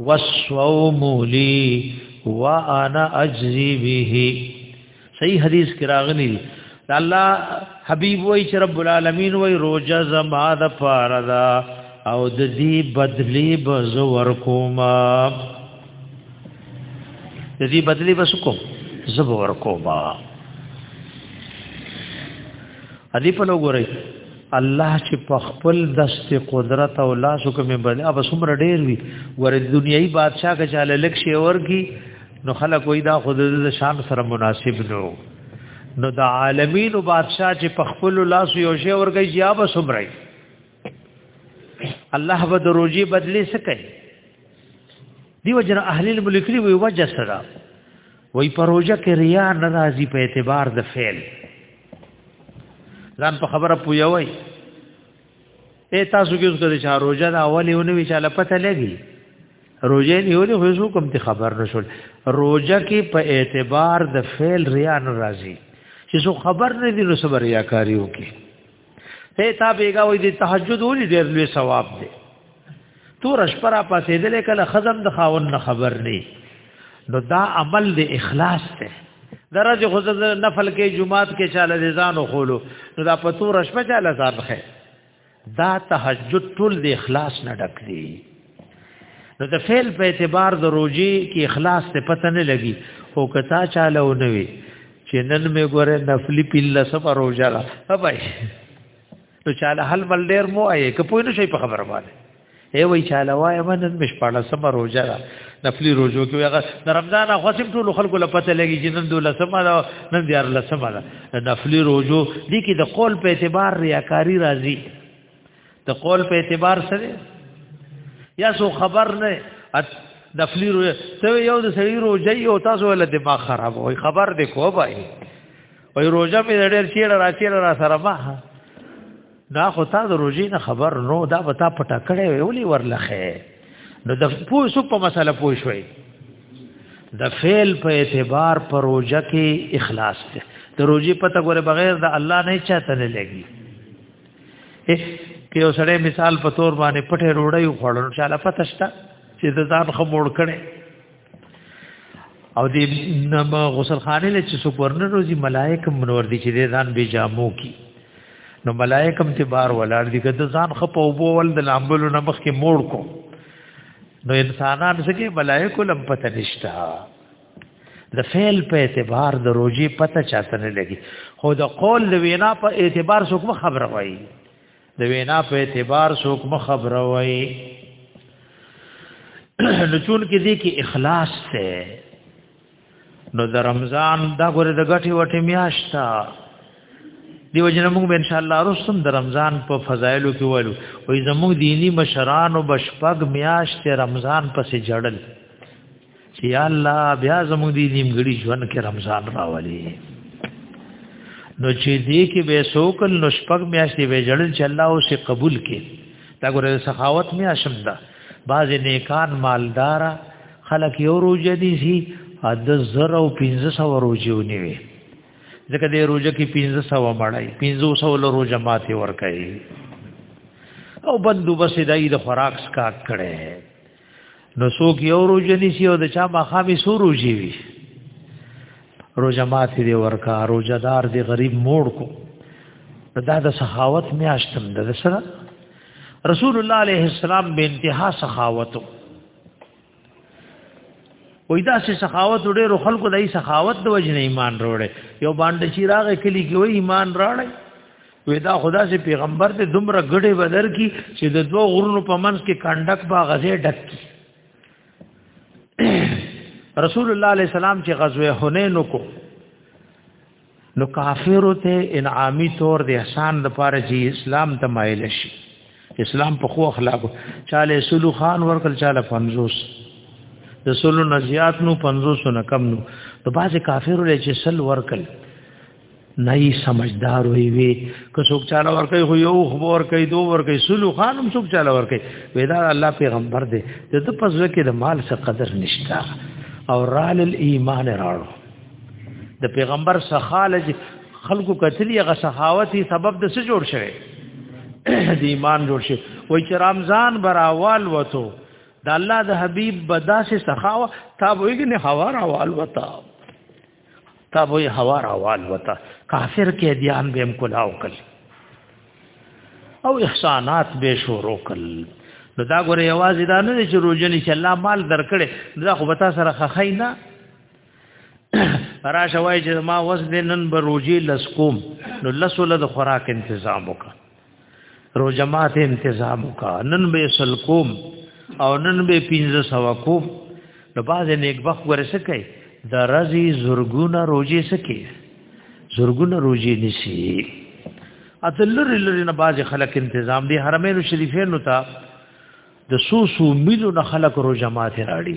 والصوم لي وانا اجزي به صحیح حدیث کې راغلی دی الله حبیب وای چې رب العالمین وای روزه زما د پاره دا او د دې بدلی به زو ورکوما د دې بدلی به سکو زو ورکوما ادي په لوګورئ الله چې په خپل دست قدرت او لاس کوم باندې اب سمر ډیر وی ور دنیوي بادشاہ کا چاله لک شي اور کی نو خلک وای دا خود د شان سره مناسب نو نو د عالمین بادشاہ چې په خپل لاس یو شی اور کوي یا به سمر الله به د روزي بدلی سکي دیو جن اهل الملک دی وی وجه سره وای پروژه کې ریا نه راځي په اعتبار د فعل ځان په خبره پویوي اے تاسو کې څه چې روزه دا اولی ونوي چې لا پته لګي روزه نیولې خو څوک هم خبر نشول روزه کې په اعتبار د فعل ریا نه راځي چې څو خبر نه دي نو صبر یا کاری وکي ته تا بیګا وې د تهجد ولې ډېر لوی ثواب دی تور شپرا پاسې دلې کله خزم د خاون نه خبر نه نو دا عمل د اخلاص ته درجه خو نفل کې جمعات کې چاله دي ځان خولو نو دا پتو رشمه چاله ځان خې دا تهجد ټول د اخلاص نه ډک دي نو د فعل په اعتبار د روجي کې اخلاص ته پته نه لګي او کتا چاله و نوي چې نن مې ګوره نفلی پیله سفر روجا را هبای نو چاله حل بل ډیر مو آی که پوه نه شي په خبره باندې ای وای چاله وای من نن مش پاړه سفر روجا را نفلی روجو کې هغه د رمضان خاصم ټول خلکو له پته لګي چې نن دوله سما دا نن دیار لسما دا نفلی روجو دي کې د قول په اعتبار ریاکاری راځي ته قول په اعتبار سره یا سو خبر نه د فلیرو ته یو د سړي روزي او تاسو ول دماغ خراب وي خبر دې کو بای وای روزه مې ډېر چیر را چیر را سره ما دا خو تا د روزي نه خبر نو دا به تا پټه کړې ویولي ورلخه نو د پوه سو په مسله پوه شوي د فعل په اعتبار پر روزه کې اخلاص ته د روزي پته ګوره بغیر د الله نه چاته نه لګي کې یو سړی مثال په تور باندې پټه روړی خوړل چې لا پته شته چې د ځان خموړ کړي او دې نم غسل خانه له چې سپورن روزي ملائک منور دي چې ځان به جامو کی نو ملائک هم ته بار ولاړ دي کده ځان خپ او بو ول د لامبلو نه مخ کې موړ کو نو انسانان څخه ملائک لم پته نشتا د فعل په اعتبار د روزي پته چاته نه لګي خو د قول د وینا په اعتبار څوک خبره وایي د وینا په اعتبار څوک خبره وایي نو چون کې دي کې اخلاص ته نو د رمضان دا غره د غټي وټي میاشتا دیو جن موږ ان شاء الله رسوم د رمضان په فضایلو کې وایو وې زموږ دینی مشران او بشپګ میاشت رمضان پسې جړل چې یا الله بیا زموږ دې نیمګړي ژوند کې رمضان راولي نو چې دې کې به سوکل نو شپږ میاشتې به جړل چې الله او سي قبول کې دا ګوره سخاوت مې اشم ده بعض نیکان مالدار خلک یو روزه دي سي د زر او 1500 روزه ونیوي ځکه دې روزه کې 1500 مړای 1500 له روزه ماته ور کوي او بندوبس دای د خوراک سکاک کړي نو څوک یو روزه نیسی او د چا مخامې سو روزي وي روزه ماتې دی ورکا روزه دار دی غریب موړ کو دا د سخاوت میاشتم د سره رسول الله علیه السلام به انتها سخاوت وې دا سه سخاوت ډېر خلکو دای سخاوت د وجه نه ایمان وروړي یو باندې چې راغې کلی کې وې ایمان راړې وې دا خدا سي پیغمبر ته دومره غړې بدر کی چې د دوه غرونو په منځ کې کندک با غزه ډک کی رسول الله علیه السلام چې غزوه حنین کو نو کافر ته انعامي تور د احسان لپاره چې اسلام ته مایل شي اسلام په خو اخلاق چاله سلو خان ورکل چاله 50 د سلو نزيات نو 500 نه کم نو د باز کافر لري چې سل ورکل نه یې سمجدار وي وي که څوک چاله ورکه خو یو خبر کوي دوه ورکه سلو خانم څوک چاله ورکه ودا الله پیغمبر دی د دې په ځکه د مال څخه قدر نشتا او رال الايمان راړو د پیغمبر سخالج خلکو کتلی غ سخاوتي سبب د څه جوړ شوی د ایمان جوړ شي وای چې رمضان براوال وته د الله د حبيب بداسه سخاوه تا وګنه هوا راوال وته تا به هوا راوال وتا کافر کې دیان به هم کلاو کړ او احسانات به شروع کړ نو دا ګوره یوازې دا نه چې روزنی چې الله مال درکړي دا خو بتا سره خخای نه راشه وای چې ما وس دې نن به روزي لسکوم نو لسو له خوراک تنظیم وکړه روزه ماته انتظام وکا نن به سل کوم او نن به 1500 کوم نو باز نیک بخت ورسه کوي د رزي زرګونه روزي سکي زرګونه روزي نشي اتلر لری نه باز خلک انتظام دي حرمین شریفین نو تا د سو سو ملو نه خلک روزه ماته راړي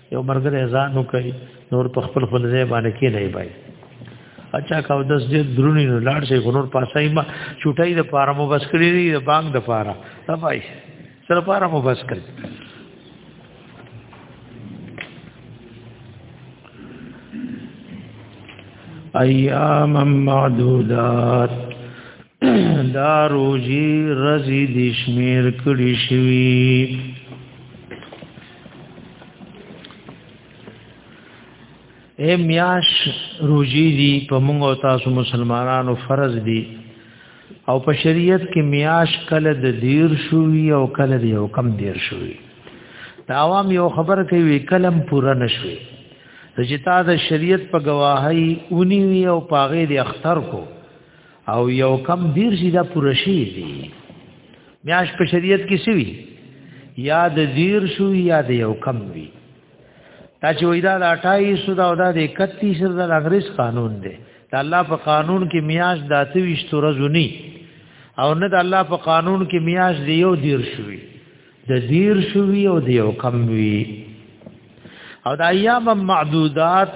یو مرګره ځان نو کوي نور په خپل خپل ځای باندې کې نه بای اچھا کا د دې درونی نو لاړ شي غنور پاسای ما چټای د پاره مو بس کړی دی د بانګ د پاره تبای سره پاره مو بس کړی ایام معدودات دا روزی رزی دشمیر کړی شوی اے میاش روجی دی په موږ او تاسو مسلمانانو فرض دی او په شریعت کې میاش کله د دیر شوی او کله د یو کم دیر شوی دا عوام یو خبر کوي کلم پورا نشوي چې تا د شریعت په گواهی اونی وی او پاغه د اختر کو او یو کم دیر شي دا پورا شي دی میاش په شریعت کې سوي یا د زیر شو یا د یو کم وی تا چې وای دا د 28 سو دا د 31 سره د انګريز قانون دی دا الله په قانون کې میاش د 28 ورځې نه او نه د الله په قانون کې میاش دی یو دیر شوی د دیر شوی او د یو کم وی او د ایام معدودات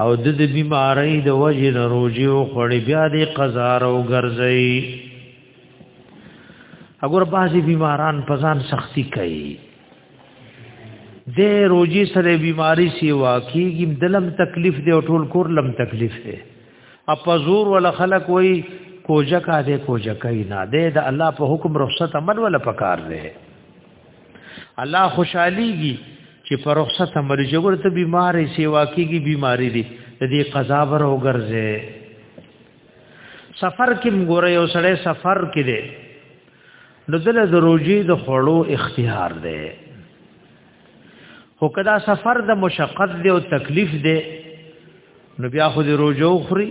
او د دې بیماری د وجې نه روزي او خړې بیا دې قضا او ګرځي اگر بعضی بیماران پزان سختی کوي د روزي سره بیماری سی واقعي دلم تکلیف دی او ټول کور لم تکلیف دی اپزور ولا خلق وای کوجکا دې کوجکای نه دې د الله په حکم رخصت عمل ولا پکار دی الله خوشحاليږي چې پر رخصت عمل جوړ ته بیمارې سیوا کیږي بیماری دي د دې قضا بر وګرځي سفر کې مګوره یو سړی سفر کې دی نو دل د روجي د خړو اختیار دی خو کدا سفر د مشقت دی او تکلیف دی نو بیا خو د روجو خوري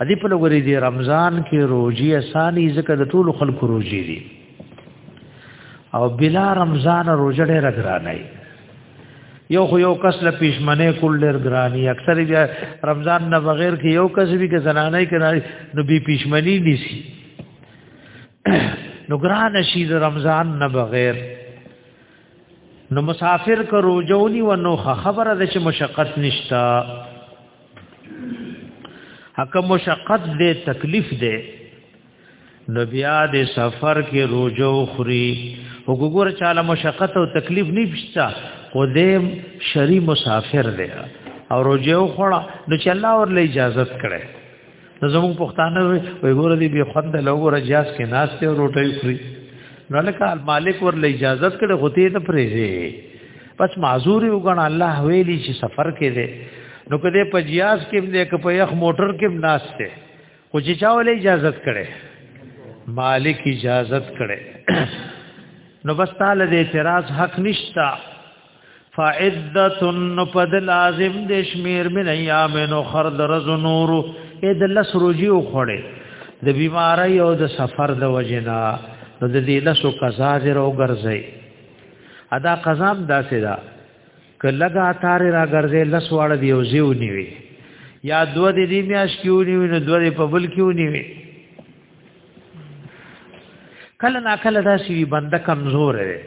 ادي په لوري دی رمضان کې روزي اساني ځکه د ټولو خلکو روزي دي او بلا رمضان روزه ډېر ګرانه یو خو یو کس له پښمنه کول ډېر ګراني اکثر بیا رمضان نه بغیر کې یو کس به کې زنانه کې نو به پښمني نيسي نو ګران شي د رمضان نه بغیر نو مسافر کرو جونی و نو خبره ده چې مشقت نشتا حق مشقت دې تکلیف دې نو بیا دې سفر کې روزو خوري وګور چاله مشقت او تکلیف نه پښتا خو دې شری مسافر دې او روزو خورا نو چې الله ورله اجازه کړي نو زموږ پښتانه وي ګوره دې به خوند له ګوره جاس کې ناس ته روټي خوري نو لکه مالک ور له اجازه کړه غوته نه پرېږي بس معذور یو غن الله ویلی چې سفر کې دې نو کده په جیاز کې دې ک په یخ موټر کې ناس ته خو چې چا ولې اجازه کړي مالک اجازه کړي نو بس تعالی دې اعتراض حق نشتا فعدتن پد لازم د شمیر من ایام نو خر درز نور اې د لس روزي وخړې د بیماری او د سفر د وجنا نو د دې لسو قضا زر او ګرځي ادا قضام داسې دا ک لگا تار را ګرځي لس واړ دی او زیو نیوي یا دو دې دې میاش کیو نیوي نو دو دې په بل کیو نیوي کله نا کله دا سی بنده کمزور دی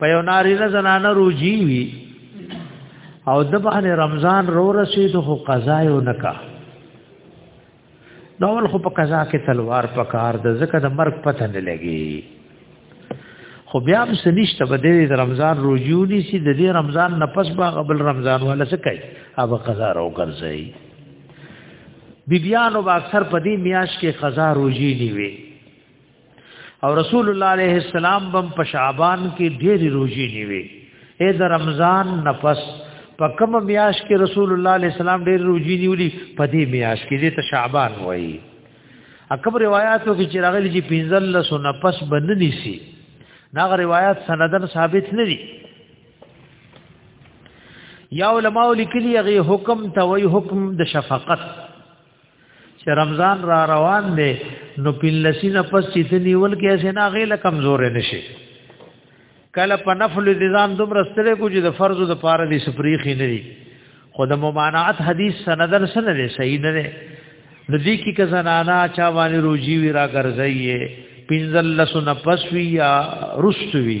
په یو نارینه زنانه روجی وی او د باندې رمضان رو رسید خو قضا یو نکا نوول خو په قضا کې تلوار پکار د زکه د مرګ پته نه لګي خو بیا هم سنشته به د رمضان روجونی سي د دې رمضان نه پس با قبل رمضان ولا څه کوي اب قضا رو ګرځي بیبیانو با اکثر په دې میاش کې قضا روجی نیوي او رسول الله عليه السلام بم په شعبان کې ډېری روزي نیوي اې د رمضان نفس په کوم میاش کې رسول الله عليه السلام ډېر روزي نیولي په دې میاش کې دې ته شعبان وایي اکم روایتو کې چې راغلي چې پنځل لسو نفس بنني سي ناغه روایت سندن ثابت نه دي یا علماء لیکلي هغه حکم ته وایي حکم د شفقت چې رمضان را روان دی نو پلسینه پس چې نیول کې اسې نه غیله کمزور نشي کله په نفل د ځان دومره ستړي کو چې د فرض د پاره دي سپریخي نه دي خو د ممانعت حدیث سندر سره نه صحیح نه دی د دې کې که زنانا چا باندې روجي وی را ګرځي پینځل لسو نه پسوي یا رستوي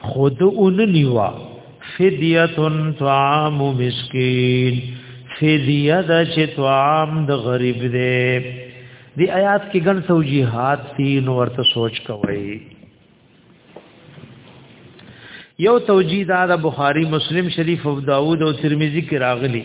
خود اوننیوا فدیه طعام مسکین فدیه د چې طعام د غریب دی دی آیات کې ګڼ توجیهات دي نو ورته سوچ کوئ یو توجیه دا د بخاری مسلم شریف او داوود او ترمذی کې راغلي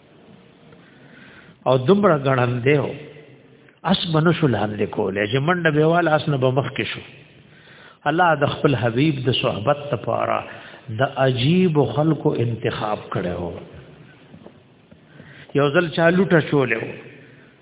او دومره غړن دی او اس بنو شو لاندې کولې چې منډه بهوال اس نه بمخ کې شو الله د خپل حبيب د صحبت لپاره د عجیب خلکو انتخاب کړو یو ځل چالو ټ شولې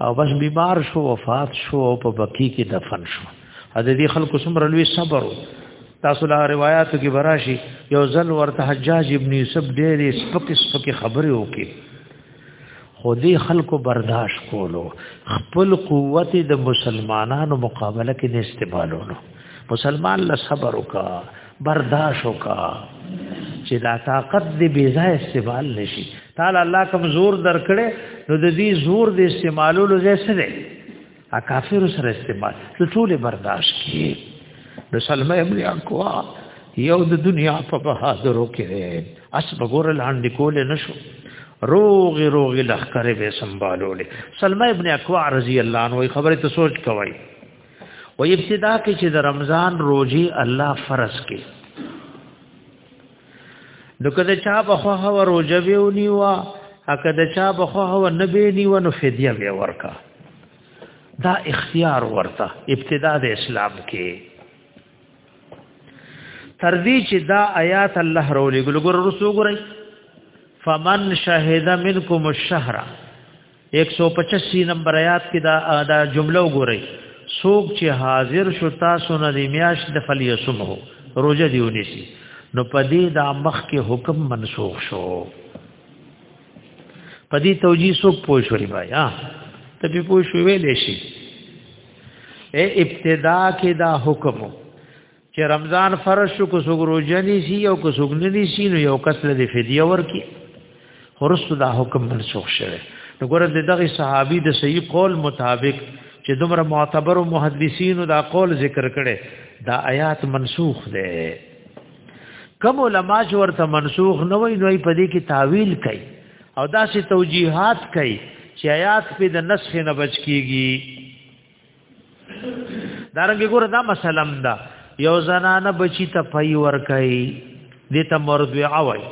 او بس بیمار شو وفات شو او په بکی کې دفن شو د دې خلکو څومره لوی صبر تاسو له روایتو کې براشي یو ځل ورته حجاج ابن یوسف ډېرې سپک سپک خبرې وکړي خو دې خلکو برداشت کولو خپل قوت د مسلمانانو مقابله کې نه استعمالولو مسلمان له صبر وکړه برداشت وکا چې دا طاقت دې بې ځای استعمال نشي تعالی الله کوم زور درکړي نو د دې زور د استعمالولو ځای څه دی ا کافر سره استعمال ته ټول برداشت کی نو سلمہ ابن اقوا یو د دنیا په بهادرو کې اس بګور لاندې کول نشو روغ روغ لخر به سنبالولې سلمہ ابن اقوا رضی الله عنه خبره ته سوچ کوي و ابتدا کې چې د رمضان روزي الله فرض کړي نو کله چا په خو هو روزه ویونی وا اکه د چا په خو هو نه بینی و نو فدیه به ورکا دا اختیار ورته ابتدا د اسلام کې تر دې چې دا آیات الله رولې ګل ګور رسو ګورئ فمن شهد منکم الشهر 185 نمبر آیات کې دا دا جمله وګورئ څوک چې حاضر شو تاسو نه دی میاش د فلیسمه روزه دی ونیسی نو پدې دا مخ کې حکم منسوخ شو پدې توجیه څوک پوه شو بیا ته په پوه شو ویلې شي اے ابتدا کې دا حکم چې رمضان فرض شو کو سګروجنی سی او کو سګنی سی نو یو کس له فدیه ورکی خرست دا حکم منسوخ شوه نو ګوره د دغه صحابي د صحیح قول مطابق چې دومره معتبر او محدثینو دا قول ذکر کړي دا آیات منسوخ ده کم علما چې ورته منسوخ نه وای نو په دې کې تعویل کوي او دا سي توجیهات کوي چې آیات په د نسخ نه بچ کیږي دارنګ ګور دا مسلم دا یو زنانه بچی ته پي ور کوي د ته مرض وای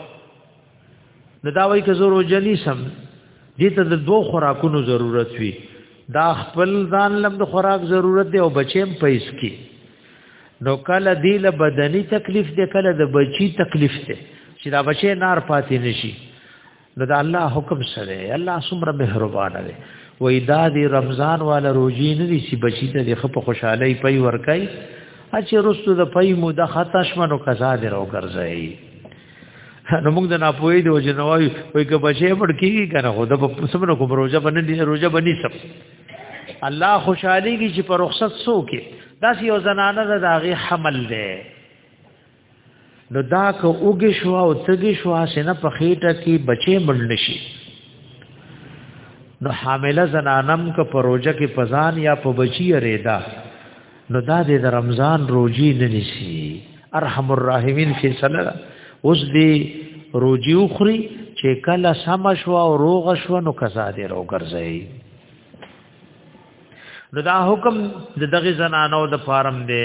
نو دا وای که زورو جلی سم دې ته د دوه خوراکونو ضرورت وي دا خپل ځان لم د خوراک ضرورت دی او بچیم پیس کی نو کله دی له بدني تکلیف دی کله د بچی تکلیف دی چې دا بچی نار پاتې نشي نو دا الله حکم سره الله سمره مهربان دی وای دا دی رمضان والا روزي نه دي چې بچی ته د خپ خوشحالي پي ورکای اچ رستو د پي مو د خطاش منو قضا دی راو ګرځي نو موږ د ناپوهي د وجه نوای وای که بچي پړ کیږي کنه خو د سمره کوم روزه باندې روزه باندې سب الله خوشحالي کی چې پر رخصت سو کې دا یو زنانه د هغه حمل دی نو دا که اوګه شو او تګه شو اسنه په خېټه کې بچي مړ نشي نو حامله زنانم که پروژه کې پزان یا په بچی ریدا نو دا د رمضان روزي نه نشي ارحم الراحمین فی صلی اوس دی روزي اخري چې کله سم شو او روغ شو نو قضا دی رو ګرځي نو دا حکم د دغه زنانو د فارم دی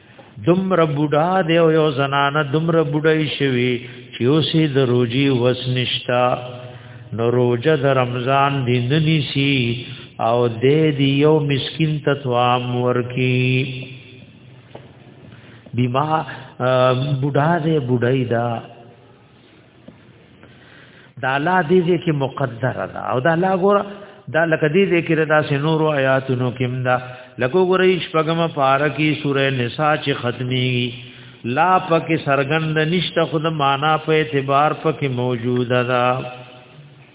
دمر بوډا دی او یو زنانه دمر بوډای شوی چې اوسې د روجي وس نشتا نو روجه د رمضان دی ننی سی او دې دی یو مسکین ته توام ورکی بما بوډا دی بوډای دا دا لا دې دې کې مقدر ده او دا لا ګور دا لکه دې دې کې دا سه نور آیاتونو کې مدا لکه ګورې شپږم پار کې سورې نساء چې ختمي لا پکې سرګند نشته خود معنا په اعتبار پکې موجوده ده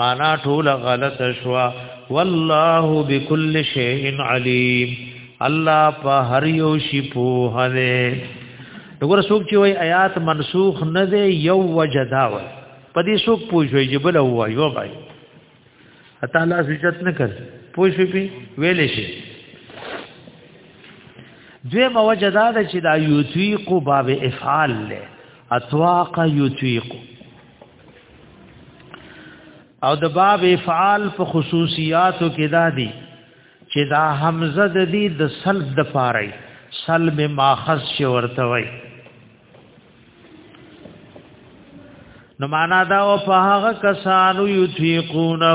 معنا ټول غلط شوا والله بكل شيء عليم الله په هر یو شی په هره وګوره څوک چې وای آیات منسوخ نه دی یو وجدا و په دې څوک پوښوي چې بل هوا یو بای اته الله عزت نه کړ پوښوي په ویل شي دوی موجدا د چې دا یوتیق باب افعال له اتواق یوتیق او د باب افعال په خصوصیاتو کې دا دي چې دا حمزه د دې د سلب د پاره سلب ماخذ شي ورته وای نو معنا دا او په هغه کسانو یتیقونه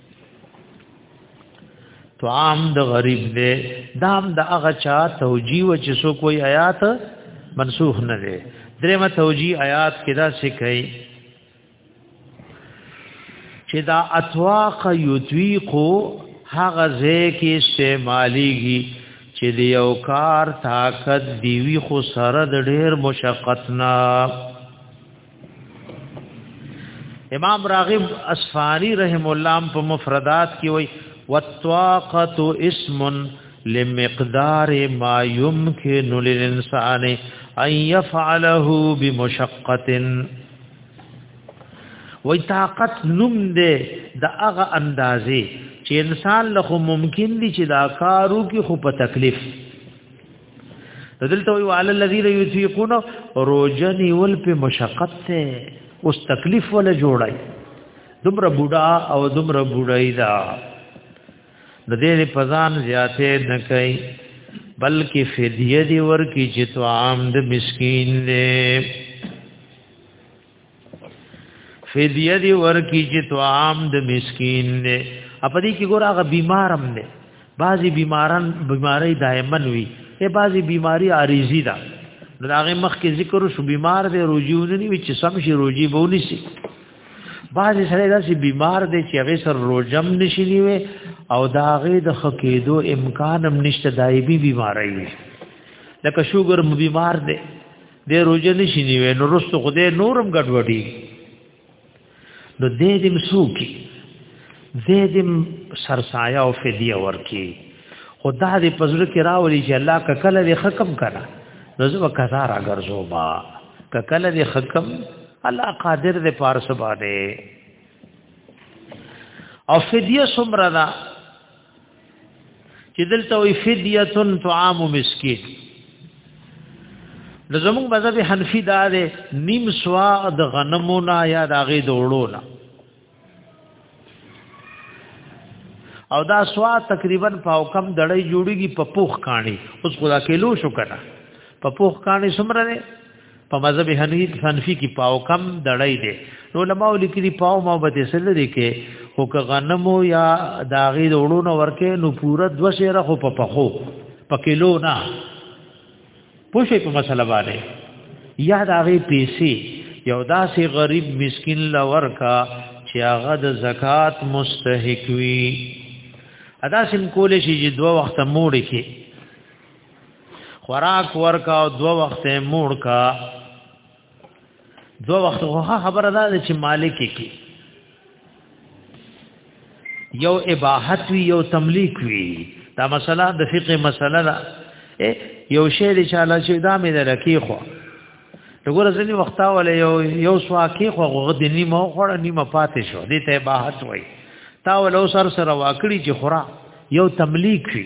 طعام د غریب دی دام د هغه چا توجیه و چې سو کوئی آیات منسوخ نه دی درېمه توجیه آیات کې دا څه کوي چې دا اتواق یتویقو هغه ځکه استعمالیږي چې د یو کار طاقت دیوی خو سره د ډېر مشقت نه امام راغب اصفهانی رحم الله په مفردات کې وای وتواقت اسم لمقدار ما يمكن للانسان ان يفعله بمشقه وای طاقت نوم دې د هغه اندازې چې انسان له ممکن دي چې دا کارو کې خو په تکلیف دلته وی علی الذین یطیقون روزن ول په مشقت ته اوس تکلیف ولا جوړای دومره بوډا او دومره بوډای دا د دې په ځان زیاتې نه کوي بلکې فدیه دی ورکی چې تو عام د مسکین دی فدیه دی ورکی چې طعام د مسکین نه اپدې کې ګور هغه بیمارم نه بعضی بیماران بیماری دایمن وي ای بعضی بیماری عارضی ده نو هغه مخ کې ذکر شو بیمار دی روجیونه نه وي چې سم شي روجی بونی سي بعضی سره داسې بیمار دی چې هغه سر روجم نشي نیوي او دا هغه د خکېدو امکان هم نشته دایبي بیماری لکه شوګر بیمار دی دې روزه نشي نیوي نو رست خدای نورم ګډوډي نو دې دې مسوکي دې دې سرسایا او فدیه ورکی خدا دې پزړه کې راولي چې الله کا کله دې حکم کړه نو زه وکړه را ګرځو با کا کله دې حکم الله قادر دې پارس باندې او فدیه سمرا چې دلته وي فدیه طعام مسکین د زموږ مذهب حنفي دا دی نیم سوا د غنمو نه یا د هغې د وړو نه او دا سوا تقریبا په حکم دړی جوړیږي په پوخ کاڼي اوس خدا کېلو شو کنه په پوخ کاڼي څومره دی په مذهب حنیف حنفی کې پاو کم دړی دی نو علماء لیکلي پاو ما به سل لري کې خو که غنمو یا داغې د وړونو ورکه نو پوره دو شیره خو په پخو په کیلو نه پوښې په مسله باندې یا داغې پیسې یو داسې غریب مسکین لورکا چې هغه د زکات مستحق وي ادا سم کولې شي چې دوه وخت موړ کې خوراک ورکا او دو وخت موړ کا دو وخت خو خبره ده چې مالک کی یو اباحت وی یو تملیک وی دا مسله د فقه مسله ده یو شی دی چې الله چې دا مې درکی خو وګوره ځینې وخت ول یو یو سواکی خو غو د نیمه خور نیمه پاتې شو دې ته اباحت وای تا ول سر سره واکړي چې خورا یو تملیک وی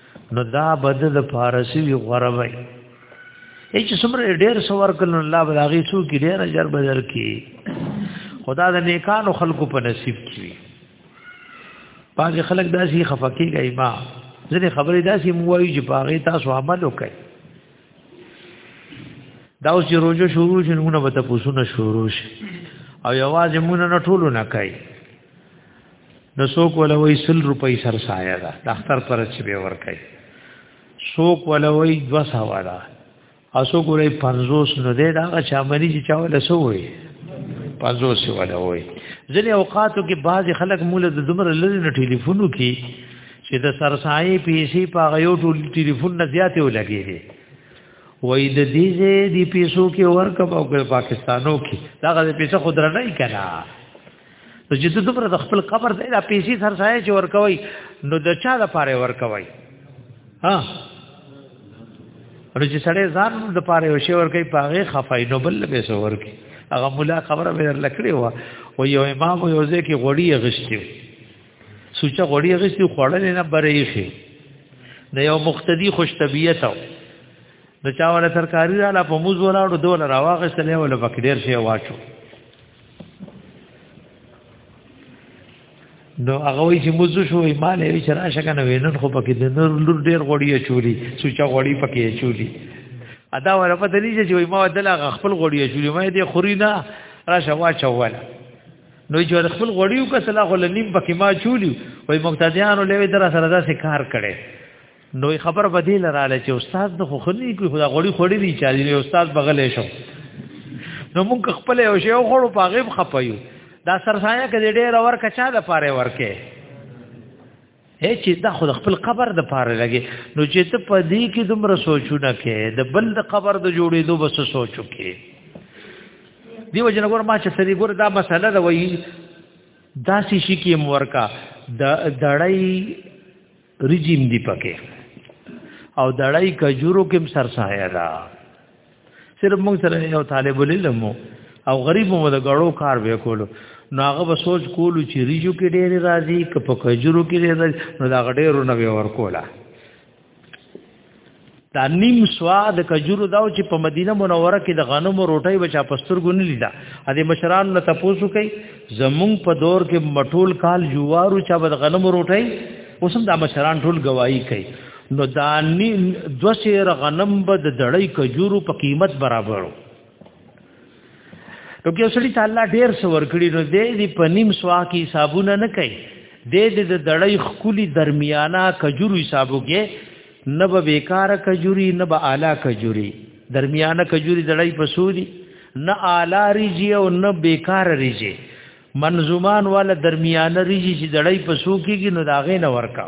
نو دا بد د فارسی وی غروي هیڅ څومره ډیر سوار کړي الله بلاغي سو کې ډیر اجر بدر کی خدا د نیکانو خلقو په نصیب کی باز خلک داسي خفقي گئی ما ځنه خبرې داسي موایي چې باغې تاسو عمل وکړي دا اوس چې روزه شروع شي نو به تاسو نه شروع شي او یوازې مونږ نه ټولو نه کوي نو څوک ولوي سل روپۍ سر سایه ده د اختر پر چې به ور کوي څوک ولوي 200 ده او څوک ولوي 50 نو ده دا چې عملی چې چا ولا سوې 50 ولوي ځلې اوقاتو کې بعض خلک مولا د دمر لری نه ټلیفونو کې چې د سرسایې پیسې په غيو ټول ټلیفون نه زیاتې ولګي دي وای د دې دې پیسو کې ورکب او پاکستانو کې دا غو پیسې خود رانه کړه نو چې د دومره د خپل قبر ځای د پیسې سر سایه چې ورکوي نو د چا د پاره ورکوي ها نو چې سړی ځان د پاره یو شی ورکوي پاغه خفای نو بل به سو ورکي هغه مولا خبره به لکړي و او یو امام یو ځای کې غوړی غشتي سوچا غوړی غشتي خوړل نه برې شي د یو مختدی خوش طبیعت او د چا ولا ترکاری را لا په موز ولاړو دوه راواغه سلې ولا بکډیر شي واچو نو هغه وی چې موږ شو ایمان یې چې راشه کنه وینن خو پکې د نور لور ډیر غوړی چولی سوچا غوړی پکې چولی ادا ولا په دلیل چې وی ما دل خپل غوړی چولی ما دې خوري نه راشه واچو ولا نو چې خپل غوړیو کا صلاح ولنیم پکې ما چولی وی مقتدیانو لوي در سره دا کار کړي نوې خبر بدیل رااله چې استاد د خو خلی کوي خدا غوړي خوري دی چې دی استاد بغلې شو نو موږ خپل یو شی غوړو په غیب خپایو دا سرسایه کې ډېر اور کچا د پاره ورکه هي چې دا خو خپل قبر د پاره لګي نو چې ته په دې کې دومره سوچونه کې د بل د قبر د جوړېدو بس سوچو کې دیو جن ګور ما چې سړي ګور دا مسله ده وایي دا شي کې مورکا د دړای رجیم دی پکې او دړای کجورو کې سر سایه دا صرف موږ سره یو طالب العلم او غریب مو د غړو کار وکولو نو هغه به سوچ کولو چې ریجو کې ډېر راځي که په کجورو کې ډېر راځي نو دا غډېرو نه ورکولا دا نیم سوا د کجورو داو چې په مدینه منوره کې د غنمو روټۍ بچا پستر ګونې لیدا ا دې مشران نه تاسو کوي زمون په دور کې مټول کال جوارو چا بد غنمو روټۍ اوسم دا مشران ټول گواہی کوي نو دا نیم دو سیر غنم به د دړۍ کجورو په قیمت برابرو نو کې اوسړي ته الله ډیر سور کړی نو دې دې په نیم سوا کې حسابونه نه کوي دې دې د دړی خکلی درمیانا کجوري حسابو کې نه به بیکار کجوري نه به اعلی کجوري درمیانا کجوري دړی په سوري نه اعلی ریږي او نه بیکار ریږي منظومان والا درمیانه ریږي چې دړی په سو کېږي نو داغه نه ورکا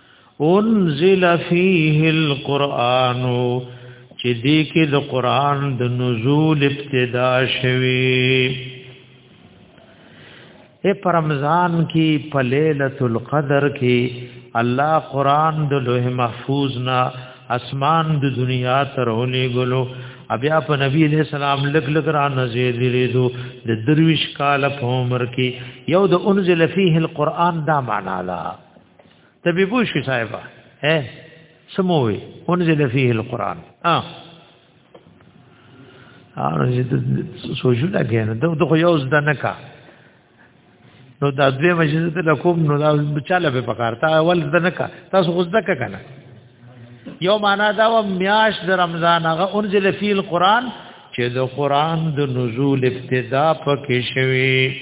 انزل فيه القرآن چې دې کې د قرآن د نزول ابتدا شوي اے پر رمضان کې په ليله القدر کې الله قرآن د لوح محفوظ نه اسمان د دنیا تر هلي ګلو بیا په نبی علیہ السلام لګ لګ را نزیل لیدو د درویش کال په عمر کې یو د انزل فیه القرآن دا معنا ده ته به پوه شي صاحب اے سموي انزل فيه القران اه اره دې سوچونه کینې دا خو یو ځد نه کا نو دا دوی مجلس ته لکوم نو دا چاله به پکار تا اول ځد نه کا تاسو خو ځد کنه یو معنا دا و میاش د رمضان هغه انزل فيه القران چې د قران د نزول ابتدا پکې شوی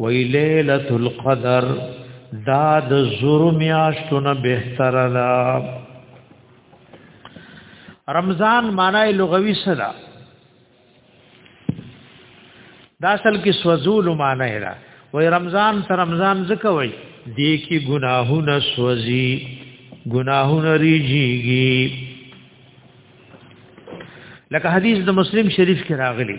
وی لیلۃ القدر دا د زور میاشتونه بهتره ده رمضان معنی لغوي سره دا اصل کې سوزول معنی را وی رمضان سره رمضان زکه وی دی کې ګناهونه سوزي ګناهونه ریږي لکه حدیث د مسلم شریف کې راغلی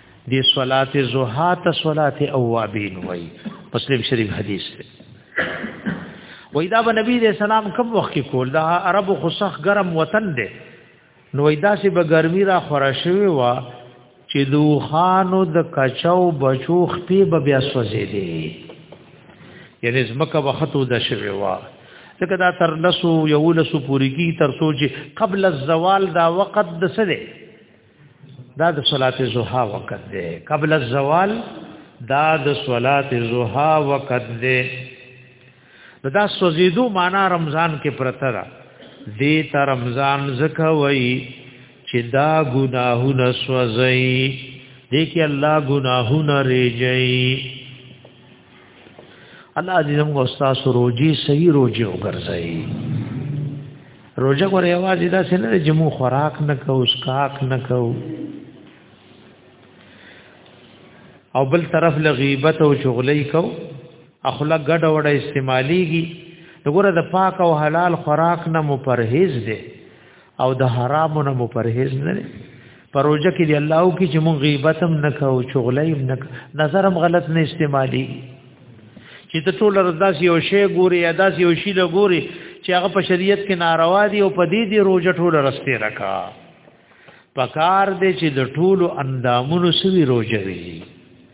دی صلات زوحا ته صلات اوابین وای مسلم شریف حدیث دی وای دا به نبی دې سلام کوم وخت کې کول دا عرب خصخ ګرم وطن دی نو وای دا چې به ګرمي را خورا شوی و چې دوخانو د کچاو بچو خپې به بیا سوځې دی یعنی زمکه وختو د شوی و ځکه دا تر لسو یو لسو پوری کی تر سوچ قبل الزوال دا وخت د سره دا د صلات زوحا وخت دی قبل الزوال دا د صلات زوحا وخت دی دا سوزیدو معنا رمضان کې پرته را دی تر رمضان زکه وای چې دا ګناهونه سوځي دې کې الله ګناهونه ریږي الله دې موږ استاد روجي صحیح روجي وګرځي روجه غوړې आवाज دا سره چې موږ خوراک نه کو اسکاک نه کو او بل طرف له غیبت او شغلې کو اخلاق ګډ وډه استعماليږي دغه د پاک او حلال خوراک نه مو پرهیز دي او د حرامو نه مو پرهیز نه لري پروژه کې دی الله او کې چې مونږ غیبت هم نه کوو چغلې هم نه نظر هم غلط نه استعمالي چې ته ټول رضا سی او شی ګوري ادا سی او شی لګوري چې هغه په شریعت کې ناروا دي او په دې دي روزه ټول رسته رکا پکار دې چې د ټولو اندامونو سوي روزه وي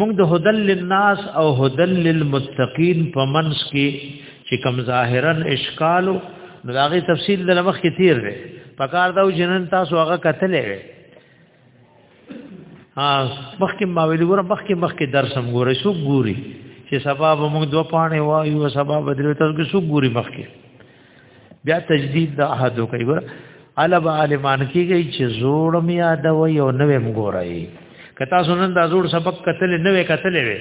موږ د هدل للناس او هدل للمتقین په منس کې چې کم ظاهرا اشکال نو داغه تفصیل د لمخ کې تیر دی پکار دا جنن تاسو هغه کتلې ها مخکې ما ویل ګور مخکې مخکې درس هم ګورې سو ګوري چې سبب موږ دوه پانه وایو سبب بدلې تاسو کې سو ګوري مخکې بیا تجدید د عهد کوي ګور الا به عالمان کیږي چې زوړ می یاد و یو نوې مګورای کتا سنن دا زوړ سبق قتل نوې قتل وي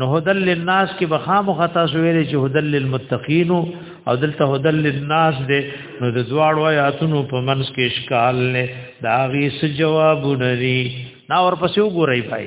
نو هدل للناس کې بخام خطا سویل چې هدل للمتقین او دلته هدل للناس دې نو د دواړو آیاتونو په منځ کې اشکال نه دا غي س جواب نری نا ورپسې وګورئ پای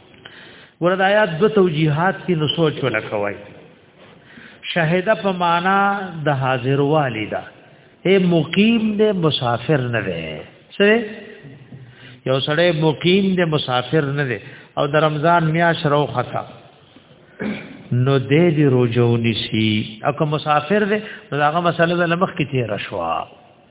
ورته آیات دو توجیهات کې نو سوچ ولکوي شاهد په معنا د حاضر والی دا اے مقیم دے مسافر نه دی سره یو سړی مقیم دے مسافر نه دی او د رمضان میاش رو خطا نو دې دی روزو نسی او که مسافر دی نو هغه مسله د لمخ کې تیر شوا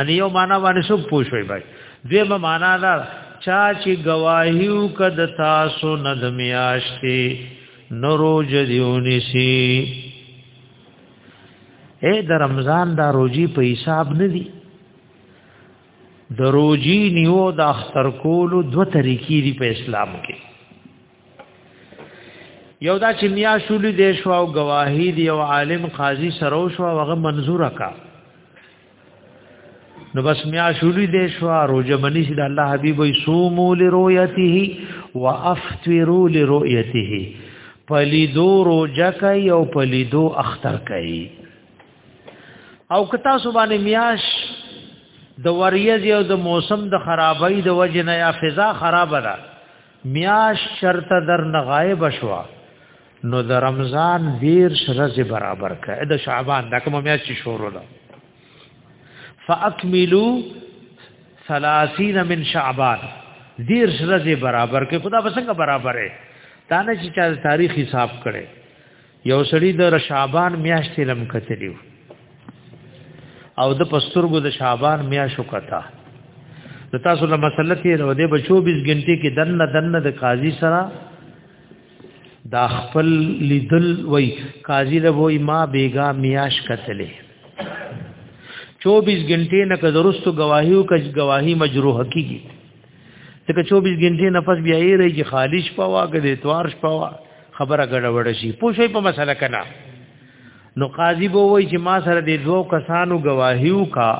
ان یو معنا باندې سو پوښوي بای دوی به معنا دا چا چې گواهیو کد تاسو نه د میاشتې نورو جدیونی سی اے د رمضان دا روجی په حساب نه دی د روجی نیو د اختر کولو دو طریقې دی په اسلام کې یو دا چې نیا شولې دې شو او گواهی دی او عالم قاضي سره شو هغه منظور کا نو بس میا شولې دې شو روزه منی چې د الله حبیب وي صومو لرؤیته وافطروا لرؤیته پلیدو روزه کوي او پلیدو اختر کوي او کتا سبانه میاش د وریځ او د موسم د خرابۍ د وجنه یا فضا خراب ده میاش شرط در نه غایب شوا نو د رمضان دیر شرز برابر کړه د شعبان د کوم میاش شروع ده فاکملوا 30 من شعبان دیر شرز برابر کړه خدا بسنګ برابر ہے تانه چې تاریخ حساب کړي یو سړی د شعبان میاشتې لم کتلیو او د پسترګو د شعبان میاشو کتا د تاسو له مسله تیر و دې بچو 20 غنټې کې دنه دنه د قاضي سره دا خپل لیدل وای قاضي له وای ما بیګا میاش کتلې 24 غنټې نه کدرستو گواهیو کج گواهی مجروح کیږي ځکه 24 غنټې نه پس بیا یې رېږي خالص پوا کې د اتوار شپوا خبره ګډوډ شي پوه شئ په مسله کنا نو قاضي به وای چې ما سره د دوو کسانو گواهی وکا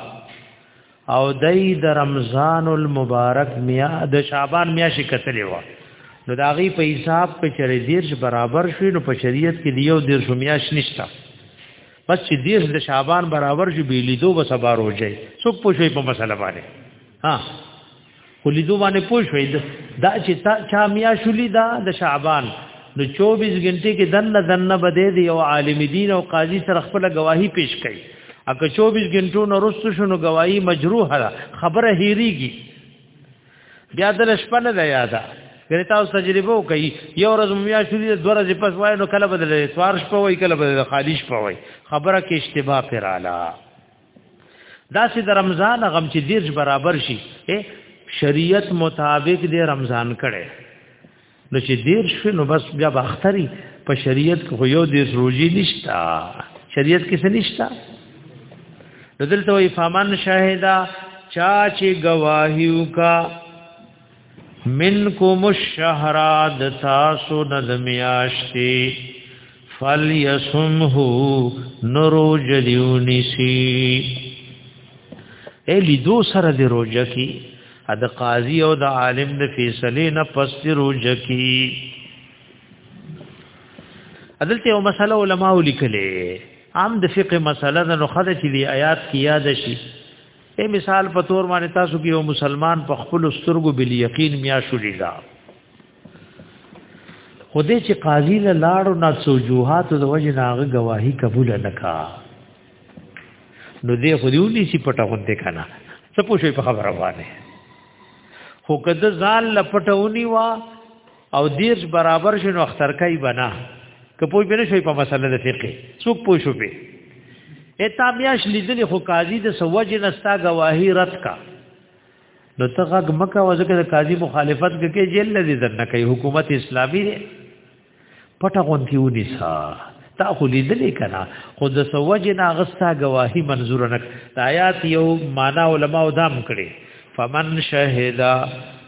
او دای د رمضان المبارک میا د شعبان میا شي کتلې و نو دا غي په حساب په چرې دیرش برابر شوی نو په شریعت کې دیو دیرش میاش نشتا بس چې دیرش د شعبان برابر شي بیلی دو به صبر وځي څوک پوښي په مسله باندې ها خو لیدو باندې پوه شوې دا چې تا چا میا شولې دا د شعبان نو 24 غنټې کې دنه دنه بده دی او عالم دین او قاضي سره خپل گواهی پیش کړي اګه 24 غنټو نو رسو شنو گواہی مجروح را خبره هیریږي بیا د شپه نه ده یاده ګره تاسو تجربه وکړي یو ورځ میا شولې د ورځ پس وای نو کله بدلې سوار شپه وای کله بدلې خالی شپه وای خبره کې اشتباه پراله دا چې د رمضان غم چې دیرج برابر شي شریعت مطابق دی رمضان کړي نو چې دیر شو نو بس بیا باختری په شریعت کې خو یو دیر روزي نشتا شریعت کې څه نشتا دلته وی فامان شاهدا چا چې گواهیو کا منکم الشهر د تاسو نه د میاشتې فلیسمه نرو جدیونی سی الی دو سره د روزه کی د قاضی او د عالم د فیصله نه پس د روزه کی عدالت یو مسله علماء لیکلې عام د فقه مسله ده نو خدای چې دی آیات کې یاد شي اے مثال په تور باندې تاسو کې یو مسلمان په خپل سترګو بل یقین میا شولې دا خدای چې قاضي له لاړو نه سوجوهات د وجه ناغه گواہی قبول نکا نو دې خو دیو نشي پټه غونډه کنه څه پوښي په خبره باندې خو کده ځان لپټونی وا او دیرش برابر شنو اخترکای بنا که پوه بنه شوی په مسله د فقه څوک پوه شو په اتا میاش لیدل خو قاضي د سوج نستا گواهی رد کا نو ته غږ مکه وځکه د قاضي مخالفت کې جیل لذي درنه کوي حکومت اسلامي دی پټه غونتی ونی سا تا خو لیدلې کنا خو د سوج نه غستا گواهی منظور نه د آیات یو معنا علما او دام کړي فمن شهدا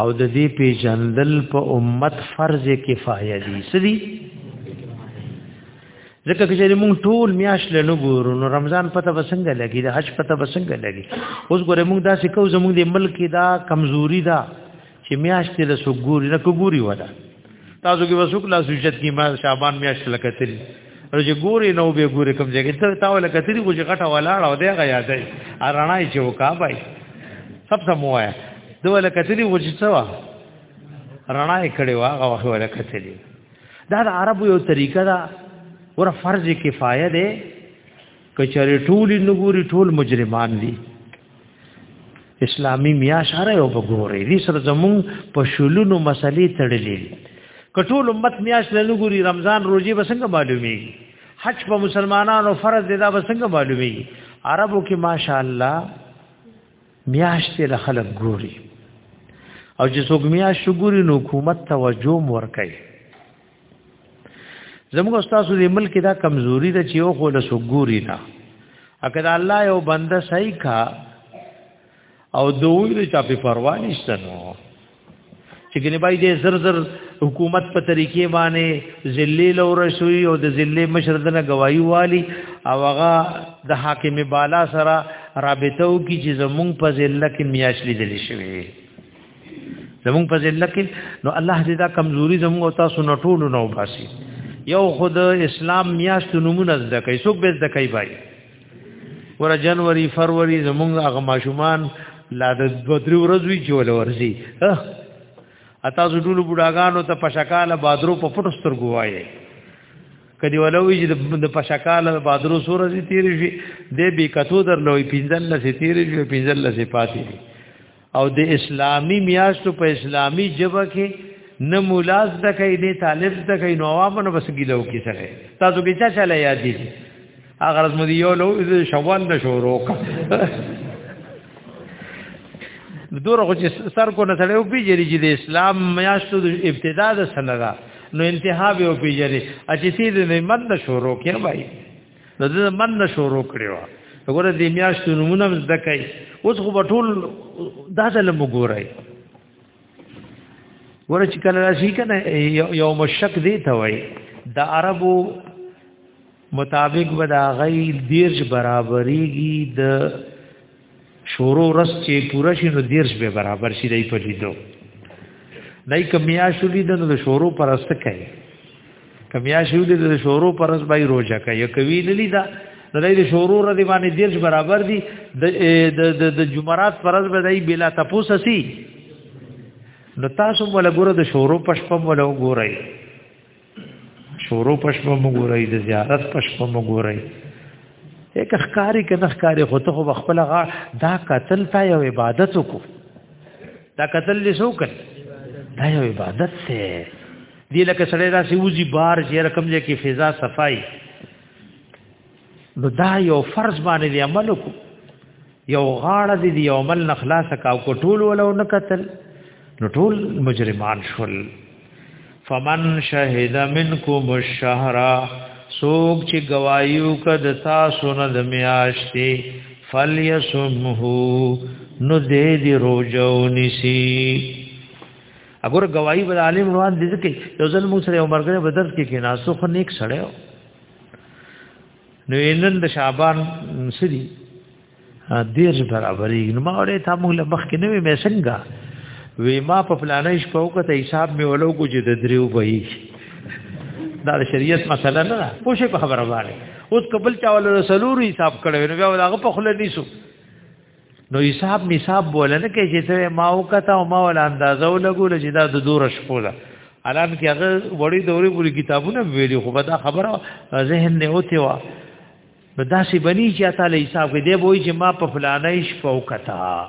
او د دې پیژندل په امت فرض کفایه دي سدي ځکه چې موږ ټول میاش له نو ګورو نو رمضان پته وسنګ لګي د حج پته وسنګ لګي اوس ګوره موږ دا سکو زموږ د ملک دا کمزوري دا چې میاش ته له سګوري نه کوګوري ودا تاسو کې وسوک لا سوجت کې ما شعبان میاشت لکتلی رجه ګوري نو به ګوري کوم ځای کې ته تاول کتلی خو چې غټه ولاړه و دی غیا دی ارانا چې وکا بای سب سم وایا دوله کتلی و چې څوا رڼا یې کړي واغه وخت ولا کتلی دا د عربو یو طریقه ده ور فرض کفایه ده کچری ټول نګوري ټول مجرمان دي اسلامی میاش هر یو وګوري دې سره زمون په شلونو مسلې تړلې کټول امت میاش نه ګوري رمضان روزي وسنګ معلومي حج په مسلمانانو فرض دي دا وسنګ معلومي عربو کې ماشاءالله میاش ته خلک ګوري او چې څوک میاش ګوري نو حکومت توجه ور کوي زموږ استاد دې ملک دا کمزوري ده چې یو خو له سګوري نه اګه الله یو بنده صحیح کا او دوی دې چا په پروا نشته نو چې کني بای دې زر زر حکومت په طریقې باندې ذلی لور شوی او د ذلی مشر دنه گواہی والی او هغه د حاکم بالا سره رابطه وکي چې زمونږ په ذله کې میاش لیدل شوی زمونږ په ځل کې نو الله دې دا کمزوري زمونږ او تاسو نه ټول نه وباسي یو خود اسلام میاشت نمونه زده کوي څوک به زده کوي بای ور جنوري فروری زمونږ هغه ماشومان لا د دوه درې ورځې چې ول ورزي اتا زډول بډاګانو ته پشکاله بادرو په پټو سترګو وایي کدی ولوي چې د پشکاله بادرو سور زی تیر شي د بی کتو در لوی پینځل لسی تیر شي پینځل لسی پاتې دي او د اسلامی میاشتو په اسلامی جبه کې نه مولاز د کوي نه طالب د کوي نو عوامو بس ګیلو کې سره تاسو کې چا چاله یاد دي اگر از مدي یو لو شوال نه شروع کا دور خو چې سر کو نه تړو پیجری چې د اسلام میاشتو د ابتدا د سنرا نو انتها به پیجری اچې سي د نعمت نه شروع کې وای نو د من نه شروع کړی و وګوره د میاشتو نمونه زده کوي اوس خو ټول دا ځل وګورای ګوره چې کله راشي کنه یو مشک دی ته وای د عربو مطابق به دا غي دیرج برابرېږي د شورو رس چې پوره شي نو دیرش به برابر شي دای په لیدو دای کمیا شو لید نو د شورو پر است کوي کمیا شو لید د شورو پر است بای روزه کوي کوي نه لیدا نو دای د شورو ر دی باندې دیرش برابر دي د د جمعرات پر است بدای بلا تپوس سي نو تاسو ولا ګوره د شورو پښپم ولا ګورئ شورو پښپ مګورای د زیارت پښپ مګورای یک خکاری که نخکاری خو ته خو خپل غا دا قتل تا یو عبادت کو دا قتل لسو کړ دا یو عبادت څه دی لکه سړی دا سی وزي بار چې رقم دې کې فضا صفای نو دا یو فرض باندې دی عمل کو یو غاړه دی دی عمل نه خلاص کا کو ټول ولو نه قتل نو ټول مجرمان شول فمن شهد منکم الشهر سوق چې گوايو کد تاسو نه د میاشتې فلیسمه نو دې دی روزو نسی اگر گواہی بل عالم روان دي ځکه یو ځل موږ سره عمر غره بدر کې کې ناسو خو نیک سړیو نو نن د شعبان سری دیر برابرې نو ما اورې تا موږ له مخ کې نوې مې څنګه وې ما په پلانې شپه وکړه حساب مې ولو کو چې د دریو بهي دا د شریعت مسله نه ده پوه شي په خبره باندې اوس قبل چا ول رسولو حساب کړو نو بیا هغه په خله نیسو نو حساب نصاب بوله نه کې چې ته ما وکتا او ما ول اندازو لګول چې دا د دور شپو ده الان کې هغه وړي دوري پوری کتابونه ویلي خو به دا خبره ذهن نه اوته وا نو دا سی بنی چې تعالی حساب کې دی وای چې ما په فلانه شپو کتا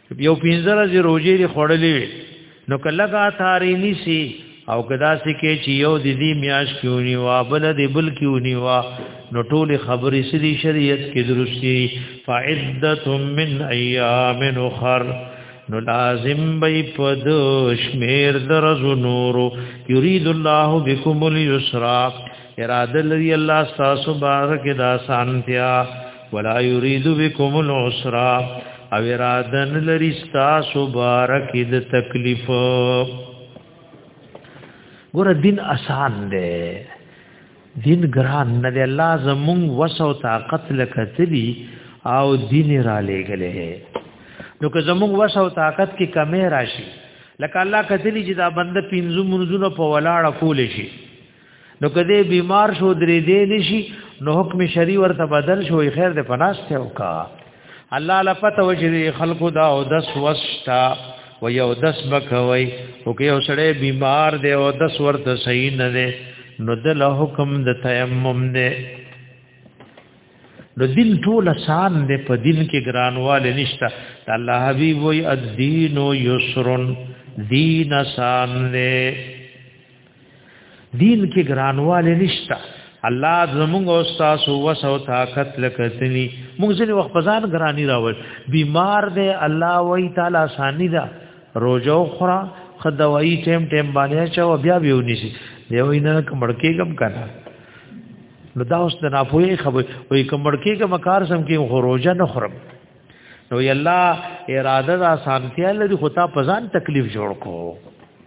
یو پینځه ورځې روزي لري خړلې وي نو کله کا تاری نسی او کدا سې کې چې یو د دې میاش کیونی وا بل د بل کیونی وا نو ټول خبرې سړي شریعت کې درستی فعدت من ایام اخر نو لازم بی پد شمیر درز نورو یرید الله بكم اليسرا اراده لري الله تاسو بارک دا سانتیا ولا يريد بكم العسر او ارادن لري تاسو بارک د تکلیف ګور دین آسان دی دین ګران نه دی الله زمون وسو طاقت لکتلی او دین را لګلې نو که زمون وسو طاقت کې کمې راشي لکه الله کتلی چې دا بنده پینځو منځونو په ولاړه کول شي نو کدی بیمار شو درې دې نشي نو حکم شری ورته بدل شو خیر دې پناسته وکا الله لپته وجری خلقو دا او دس وستا و یو دس بکوي او که یو سړی بیمار دی او دس ورته صحیح نه دی نو د له حکم د تیمم دی نو دین ټول آسان دی په دین کې ګرانواله نشته الله حبیب وی الدین یسرن دین آسان دی دین کې ګرانواله نشته الله زموږ او تاسو وسو طاقت لکتنی موږ ځنې وخت پزان ګرانی راول بیمار دی الله وای تعالی اسانی دا روزو خورا خدوایی ټیم ټیم باندې چا بیا بیا ونیسی دی وای نه کمړکی کم کنه نو دا اوس نه پوهې خبر وای کمړکی کم کار سم کې خو روزه نه خورم نو یلا اراده دا سانتیا لري خو تا پزان تکلیف جوړ کو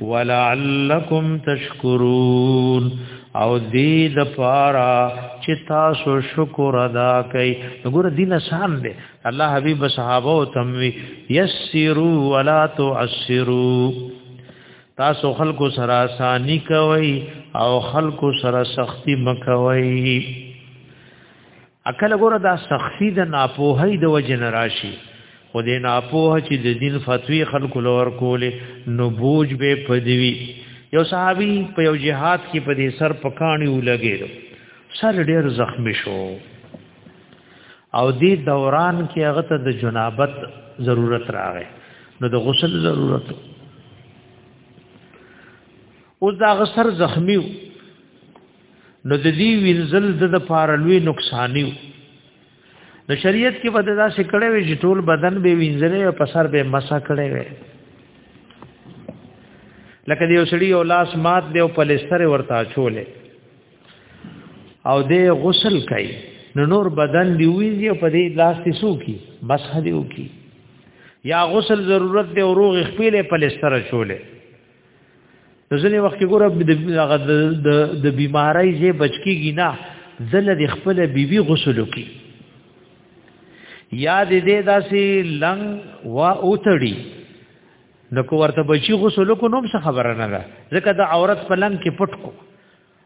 ولعلکم تشکرون او دې د پارا چې تاسو شکر ادا کړئ وګوره دین آسان دی الله حبیب صحابه او تموی یسروا ولا تعسروا تاسو خلکو سره آسانی کوي او خلکو سره سختی مکوي اکل ګوره دا سخفی د ناپوهی د وجه نراشی خو د ناپوه چې د دین فتوی خلق لور کولې نو بوج به پدوی یو صحابي په یو جهاد کې په دې سر پکانی ولګېدو سر ډېر زخمی شو او دې دوران کې هغه ته د جنابت ضرورت راغی نو د غسل ضرورت او دا غسر زخمی نو د دې وینځل د لپاره لوی نقصان یو د شریعت کې بده دا سکړې وي چې ټول بدن به وینځلې او په سر به مسا کړې وي لکه دی وسړي او لاس مات دی او پلستر ورته چولې او دې غسل کوي نو نور بدن دی وینځي او په دې لاس کې سوکي بس هدي وکي یا غسل ضرورت دی او روغ خپل پلستر چولې ځنې وخت کې ګوره د د بیماری زی بچکیږي نه ځله د خپل بیبي غسل وکي یا د دې داسې لنګ وا اوتړي نو کو ورته بچي غسل کو نوم څه خبره نه ده ځکه د عورت په لنګ کې پټ کو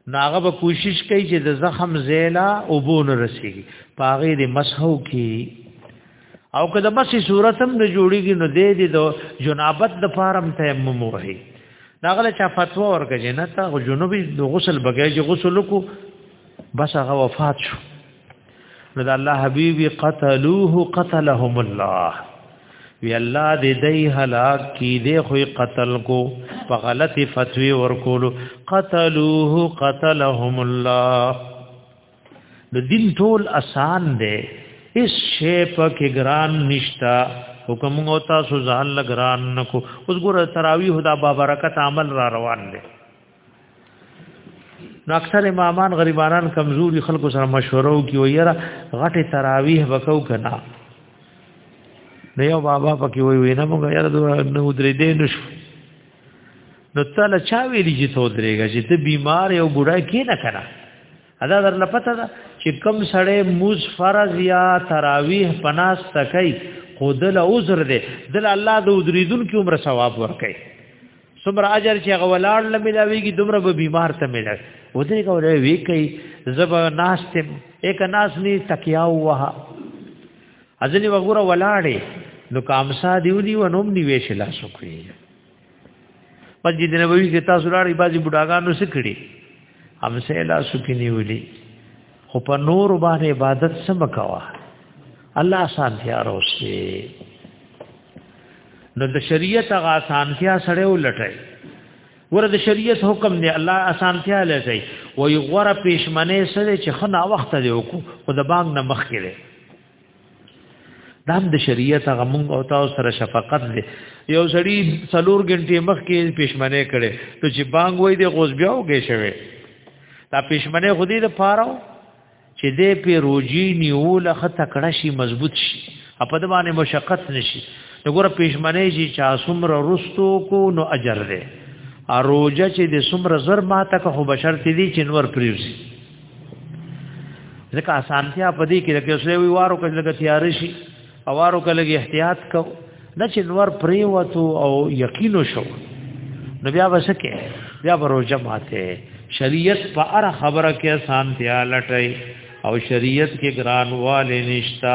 ناغه به کوشش کوي چې د زخم زیلا او بون رسیږي پاغه دې مسحو کی او که د مسې صورت هم نه جوړیږي نو دې دې د جنابت د فارم تیمم وهي ناغله چا فتوا ورکړي جنته او جنوبي د غسل بغیر غسل کو بس هغه وفات شو نو د الله حبيبي قتلوه قتلهم الله وی الله دې دای هلاک کی دې خو قتل کو په غلطی فتوی ورکول قتلوه قتلهم الله د دین ټول آسان دی اس شی په کې ګران نشتا حکم او تاسو ځان لګران نکو اوس ګور تراوی هدا بابرکت عمل را روان دی نو اکثر امامان غریبانان کمزوري خلکو سره مشوره کوي او یره غټه تراویح وکاو کنا نو یو بابا پکې وی وینه موږ یره نو درې دې نشو نو تعالی چا ویلی چې ته درېږي چې ته بیمار یو بډای کې نه کړه ادا در لپته دا چې کم سړې موز فرض یا تراویح پناس تکای خودل عذر دې دل الله د درېدون کې عمر ثواب ورکړي سمر اجر چې غولاړ لملاویږي دومره به بیمار ته ملل و دې کوله وی کوي زب ناس ته یک ناس ني تکیا وه ازلی وګوره ولاړې نو کامسا دیونی و نوم نیوي شلا سکوي مسجد نبوي کې تاسو لاړې بازي بډاګانو سکړي هم سه لا سکي نیولي خو په نور باندې عبادت سم کوا الله آسان تیار اوسه نو د شریعت غا آسان تیا سره ولټای ور د شریعت حکم دی الله آسان تیا لټای وای غره پښمنه سره چې خنا وخت دی وکړو خو د بانګ نه مخ کړي دا د شریعت هغه مونږ او تاسو سره شفقت دی یو سړی څلور غنټې مخکې پښمنه کړي ته چې بانګ وای دی غوس بیا وګې شوی دا پښمنه خودي د پاره چې دې په روجي نیول خطه کړه شي مضبوط شي په د باندې مشقت نشي وګوره پښمنه چې چا سمره رستو کو نو اجر دی اروجه چې د سمره زر ماته که خو بشر تی دي چې نور پریوزي ځکه اسانتیا په دې کې لکه سره وی وارو کله لګ تیار شي او وارو کله احتیاط کو د چې نور پریوتو او یقینو شو نو بیا وسکه بیا بروجه ماته شریعت په اړه خبره کې اسانتیا لټای او شریعت کې ګرانواله نشتا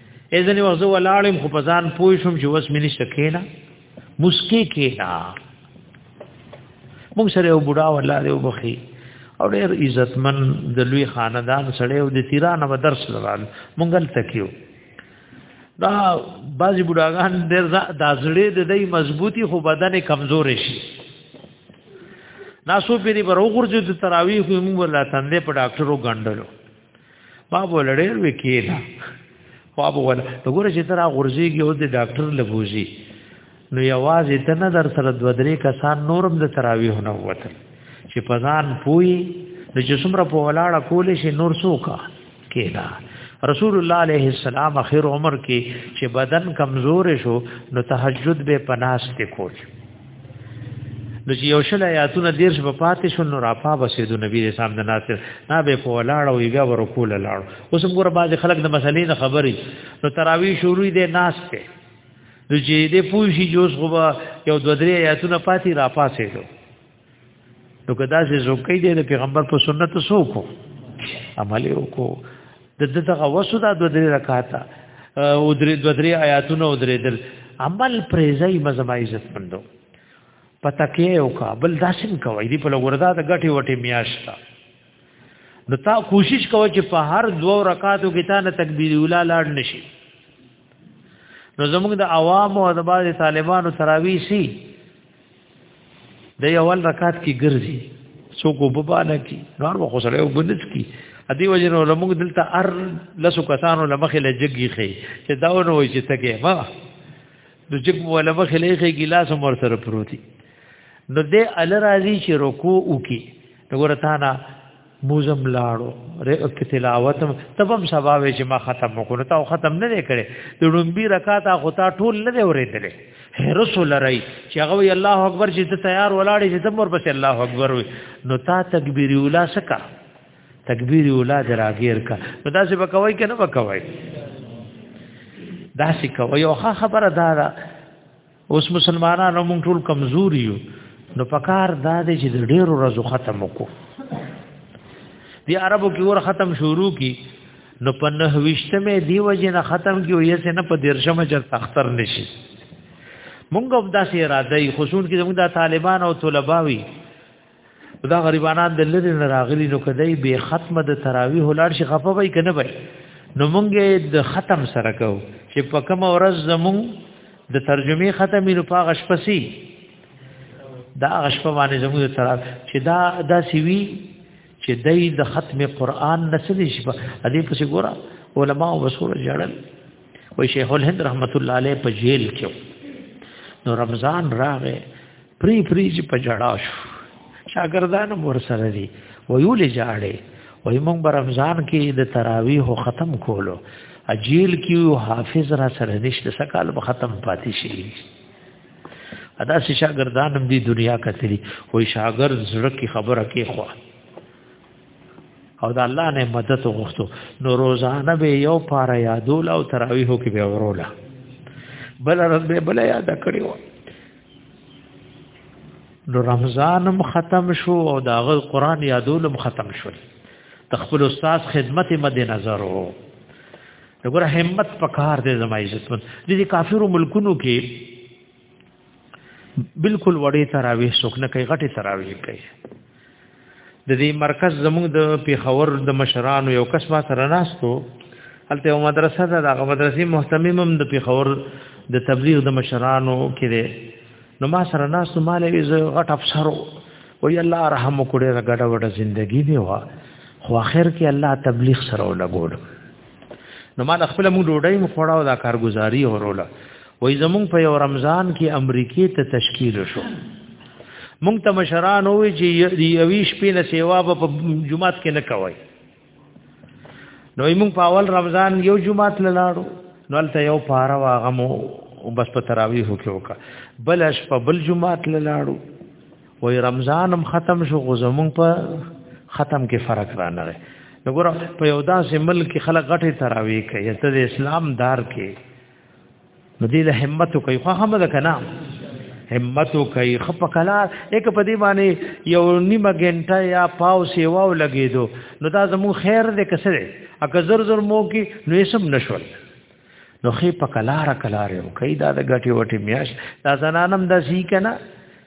اذن وغزو ولاړم خو پزان پوي شم چې وس مینه شکینا مسکی کینا موږ سره یو بډا ولا دی وبخي او ډېر عزتمن د لوی خاندان سره او د تیرانه و درس لرال مونږل تکیو دا بعضی بډاګان ډېر د ازړې د دې مضبوطی خو بدن کمزور شي ناسو پیری پر وګورځو د تراویح هم ولا تندې په ډاکټرو غندلو ما ولړې وکیلا خو به ول وګوره چې تر غورځيږي او د ډاکټر لبوزي نو یوازې ته نه در سره دو درې کسان نورم د تراویح نه وته چې پزان پوي د جسمره په ولاړه کولې شي نور سوکا کېدا رسول الله عليه السلام اخر عمر کې چې بدن کمزور شو نو تهجد به پناست کول نو چې یو شل آیاتونه دیر شپه پاتې شو نو رافا بسیدو نبی رسول الله د ناصر نه به په ولاړ او یې غو رکول لاړ اوس موږ بعض خلک د مسلې نه خبري نو تراوی شروع دې ناس ته نو چې دې پوښي جوس غو یو دو درې آیاتونه پاتې رافا سیدو نو کدا چې زوکې دې د پیغمبر په سنت سوکو عمل وکړو د دغه وسو دا د درې رکعاته او درې د درې آیاتونو او درې دل عمل پرېځي مزما عزت مندو پتکې او کا بل داسن کوي دی په لوردا د غټي وټي میاشتا نو تا کوشش کوه چې په هر دوو رکعاتو کې تا نه تکبیر اولا لاړ نشي نو زموږ د عوام او د باز طالبانو تراوی سي د یو ول رکعت کې ګرځي څوک وببانه کی نور وخو سره وګنس کی ادي وجن علماء دلته ار لسو کسانو لمخه لجګي خي چې دا ونه وي چې تکه ما د جګ ولا مخه لخي ګلاس مور سره پروتي نو دې ال راضي چې رکوع وکي وګوره تا نه موزم لاړو رکعت تلاوت تبم سبا وې چې ما ختم وکړ تا ختم نه کړي د ډومبي رکعات خو تا ټول نه اورېدلې هرس لړای چې هغه وی الله اکبر چې ته تیار ولاړې چې تم ورپسې الله اکبر وی نو تا تکبیر اولا سکا تکبیر اولا دراګیر کا نو دا څه وکوي کنه وکوي دا څه کوي او خبره دا اوس مسلمانانو موږ ټول کمزوري یو نو پکار دا دی چې د ډیرو ورځو ختم وکړو دی عربو کې ور ختم شروع کی نو په نه وشتمه دی وجه نه ختم کی او یې نه په دیرشمه چر تختر نشي مونږ هم داسې اراده یې خصوص کې زموږ د طالبان او طلباوی دا غریبانان د لری نه راغلی نو کدی به ختمه د تراویح ولار شي خفه وای کنه وای نو مونږه د ختم سره کو چې په کوم ورځ زمون د ترجمه ختمې نو پاغه شپسي دا غشپ باندې زموږ تر چې دا دا سی وی چې دای د ختم قران نسل شي په دې پسې ګوره علما او وسور جړل وای شیخ الهند رحمت الله علیه په جیل کې نو رمضان راغې پری پری چې په جړا شو شاګردان ور سره دي ویول جاړې وای موږ په رمضان کې د تراویح ختم کولو اجیل کیو حافظ را سره نشته سکال به ختم پاتې شي ادا سي شاګردان هم دي دنیا کتلی وای شاګرد زړه کی خبره کې خو او د الله نه مدد غوښتو نو روزانه به یو پارا یادول او تراویح کې به وروله بل رب به بل یاد کړی و نو رمضانم ختم شو او دا غل قران یادولم ختم شو تخپل استاد خدمت مد نظر وو وګوره همت پکار دې زما عزت مند دې کافرو ملکونو کې بالکل وړې تراوی سکنه کوي غټي تراوی کوي د دې مرکز زموږ د پیښور د مشرانو یو کس ما سره ناستو هلته یو مدرسه ده دغه مدرسې مهتمم هم د پیښور د تبلیغ د مشرانو کې ده نو ما سره ناستو ما له غټ افسر وی الله رحم وکړي رګړه وړه ژوندۍ دی وا خو اخر کې الله تبلیغ سره ولګول نو ما د خپل مو ډوډۍ مو خوړه او دا کارګزاري وروله وای زمونږ په یو رمضان کې امریکې ته تشکیل شو مونږ ته مشران وې چې یوې شپې نه سیوا په جمعات کې نه کوي نو مونږ په اول رمضان یو جمعات لاړو نو البته یو پاره واغمو او بس په تراویح کې وکا بل شپه بل جمعات لاړو وای رمضان هم ختم شو خو زمونږ په ختم کې فرق را نه نو ګور په یو داسې ملک کې خلک غټه تراوی کوي ته د اسلام دار کې نو دې له همت کوي خو هم ده کنه همت کوي خپ کلا یک په دې باندې یو نیمه غنټه یا پاو سیوا لګې دو نو دا زمو خیر دې کسره اګه زر زر مو کې نو یې سم نشول نو خې په کلار کلار یو کای دا د غټي وټي میاش دا زنانم د سی کنه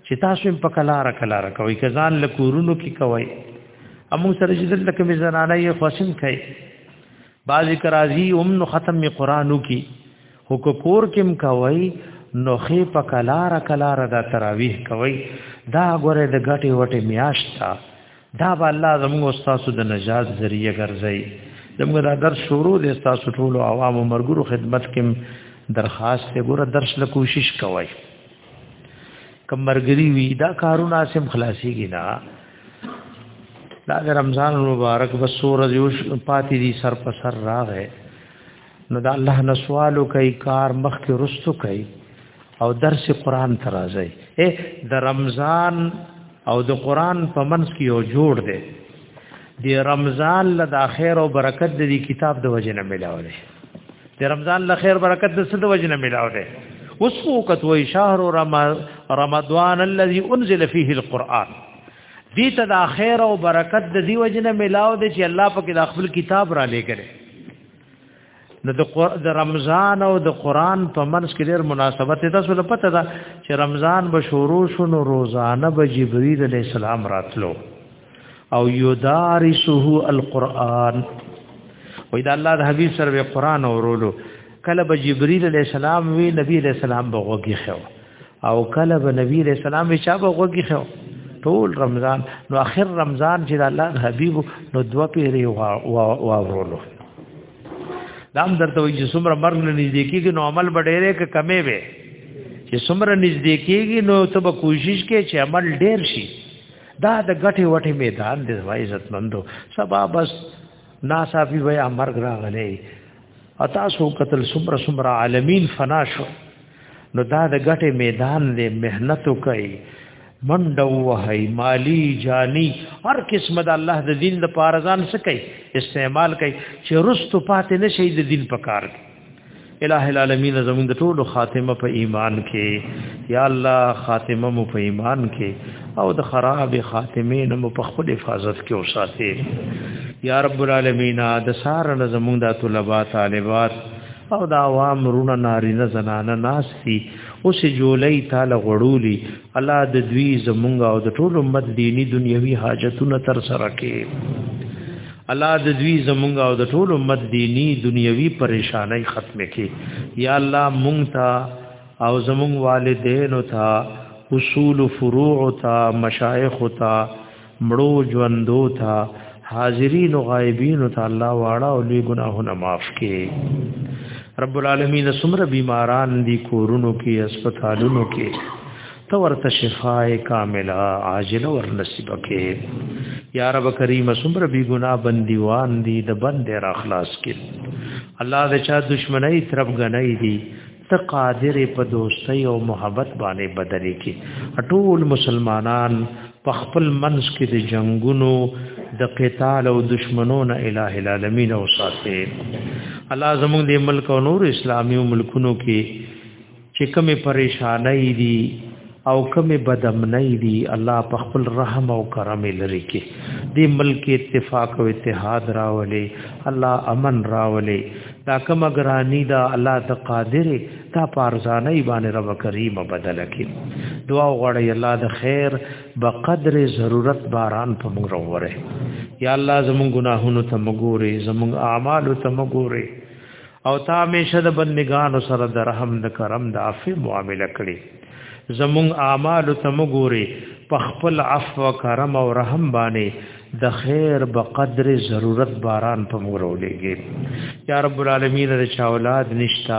چې تاسو په کلار کلار کوي کزان لکورونو کې کوي امو سره چې دلته کوم زنانه یې خوشم کوي باز کرازی هم نو ختم می قرانو کی هو کور کم کوي نو خې په کلار کلار دا تراویح کوي دا غره د غټي وټي میاشتا دا به الله زموږ استادو د نجات ذریعہ ګرځي زموږ دا درس شروع د استادو ټولو عوامو مرګرو خدمت کې درخواست ته ګوره درس له کوشش کوي کم مرګري وی دا کارونه سم خلاصيږي نه دا د رمضان مبارک بسور یو پاتې دي سر په سر راغې نو دا الله نه سوالو کوي کار مخ کې رستو کوي او درس قران ترازي اے د رمضان او د قران په منځ کې یو جوړ دی د رمضان له د خیر او برکت د دې کتاب د وجه نه ملاو دی د رمضان له خیر برکت د څه د وجه نه ملاو دی اوس خو کتوې شهر رمضان الذي انزل فيه القران دې ته د خیر او برکت د دې وجه نه ملاو دی چې الله پاک د خپل کتاب را لېګره نو د رمضان او د قران په منځ کې ډېر مناسبت ده څه پته ده چې رمضان به شروع شونه روزانه به جبرئیل علی السلام راتلو او یدارسه القرآن وې دا الله د حبیب سره به قران اورولو کله به جبرئیل علی السلام وی نبی علی السلام به وګی خو او کله به نبی علیہ السلام وی چا به وګی خو ټول رمضان نو اخر رمضان چې الله حبیب نو دوا پیری واورولو دام درته وي چې څومره مرګ نه نږدې کیږي نو عمل به ډېرې ک کمې وي چې څومره نږدې کیږي نو ته به کوشش کې چې عمل ډېر شي دا د غټي وټي میدان دی وای عزت مندو سبا بس ناصافي وای امر راغلې اتا سو قتل سمر سمر عالمین فنا شو نو دا د غټه میدان له مهنت کوي منډو وهي مالی جانی هر قسم د الله د دین د پارزان سکی استعمال کوي چې رستو پاتې نشي د دین په کار کې الہ العالمین زمون د ټولو خاتمه په ایمان کې یا الله خاتمه مو په ایمان کې او د خراب خاتمه نه مو په خپل حفاظت کې اوساته یا رب العالمین د سار نه زمونږ د طلبه طالبات او د عوام رونه ناری نه زنانه ناستی اوس جولای تعالی غړولی الله د دوی زمونږ او د ټول امت دینی دنیوي حاجتونه تر سره کې الله د دوی زمونږ او د ټول امت دینی دنیوي پریشانای ختمه کې یا الله مونږ ته او زمون والدین او تا اصول فروع او تا مشایخ او تا مړو ژوندو تا حاضرین او غایبین او تا الله واړه او لوی ګناهونه معاف کړي رب العالمین سمره بیماران دی کورونو کې هسپتالونو کې تو ورته شفای کامله عاجله ور نصیب کې یا رب کریم سمر بی گنا بندیوان دی د بند را خلاص کې الله د چا دشمنی طرف غنۍ دی ته قادر په دوستۍ او محبت باندې بدلې کې ټول مسلمانان په خپل منځ کې د جنگونو د قتال او دشمنونو الٰه العالمین او ساتي الله زموږ د ملک او نور اسلامي ملکونو کې چې کومه پریشانای دي او کمې بدمنۍ دي الله په خپل رحم او کرم لري کې دې ملک اتفاق او اتحاد راولي الله امن راولي دا کوم ګرانی دا الله ته قادر تا پارزانه باندې رب کریم بدل کې دعا غواړي الله د خیر به قدر ضرورت باران په موږ وروره یا الله زموږ ګناهونو ته مګوري زموږ اعمالو ته مګوري او تا همیشه د بندگانو سره د رحم د کرم د عفو معامله کړي زمون اعمال ته مګوري په خپل عفو کرم او رحم باندې د خیر به قدر ضرورت باران په مورولېږي یا رب العالمین د چا اولاد نشتا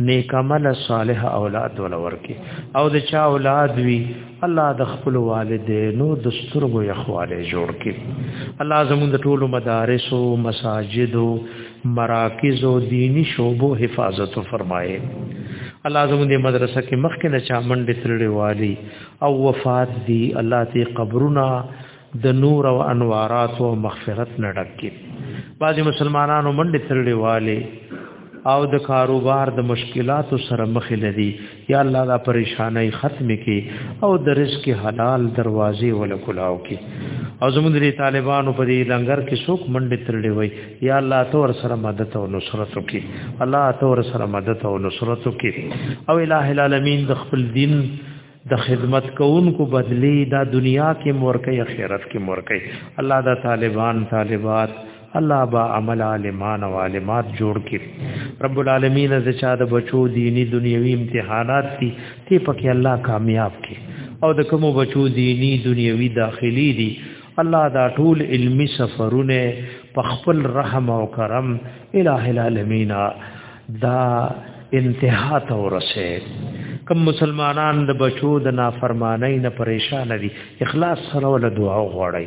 نیک عمل صالح اولاد ولور کې او د چا اولاد وی الله د خپل والدینو د سترګو یخواله جوړ کې الله زموږ د ټولو مدارس او مساجد مراکز او دینی شوبو حفاظت فرمایي الله زموږ د مدرسه کې مخکې نه چا منډې ترړې والی او وفات دی الله تی قبرنا د نور او انوارات او مغفرت نه ډکې بعضی مسلمانانو منډې ترړې والی او د کاروبار د مشکلاتو سره مخ لدی یا الله دا پریشانای ختم کی او د رزق حلال دروازې ول کلاو کی او زموږ د طالبانو په دې لنګر کې څوک منډه ترلې وای یا الله تو ور سره مدد او نصرت وکي الله تو ور سره مدد او نصرت وکي او الٰه العالمین د خپل دین د خدمت کوونکو بدلی دا دنیا کې مورکې اخرت کې مورکې الله دا طالبان طالبات الله با عمل عالمان او عالمات جوړ کړي رب العالمین ز چا د بچو دینی دنیوي امتحانات دي ته پکې الله کامیاب کړي او د کوم بچو دینی دنیوي داخلي دي الله دا ټول علمی سفرونه په خپل رحم او کرم الہ العالمین دا انتها ته ورسه کم مسلمانان د بچو د نافرمانی نه پریشان دي اخلاص سره ول دعا غواړي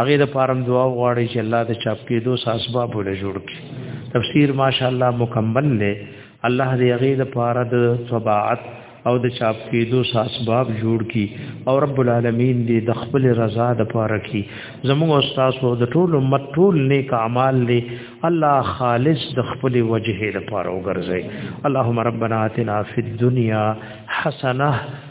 هغه د پارم دعا غواړي چې الله د چاپ کېدو اسباب ول جوړ کړي تفسیر ماشاءالله مکمل دی الله دې هغه د پاره د طباعت او د چاپ کېدو اسباب جوړ کړي او رب العالمین دې د خپل رضا د پاره کړي زموږ استاد او د ټول امت ټول نیک اعمال دې الله خالص د خپل وجهه لپاره وګرځي اللهم ربنا آتنا فی الدنیا حسنه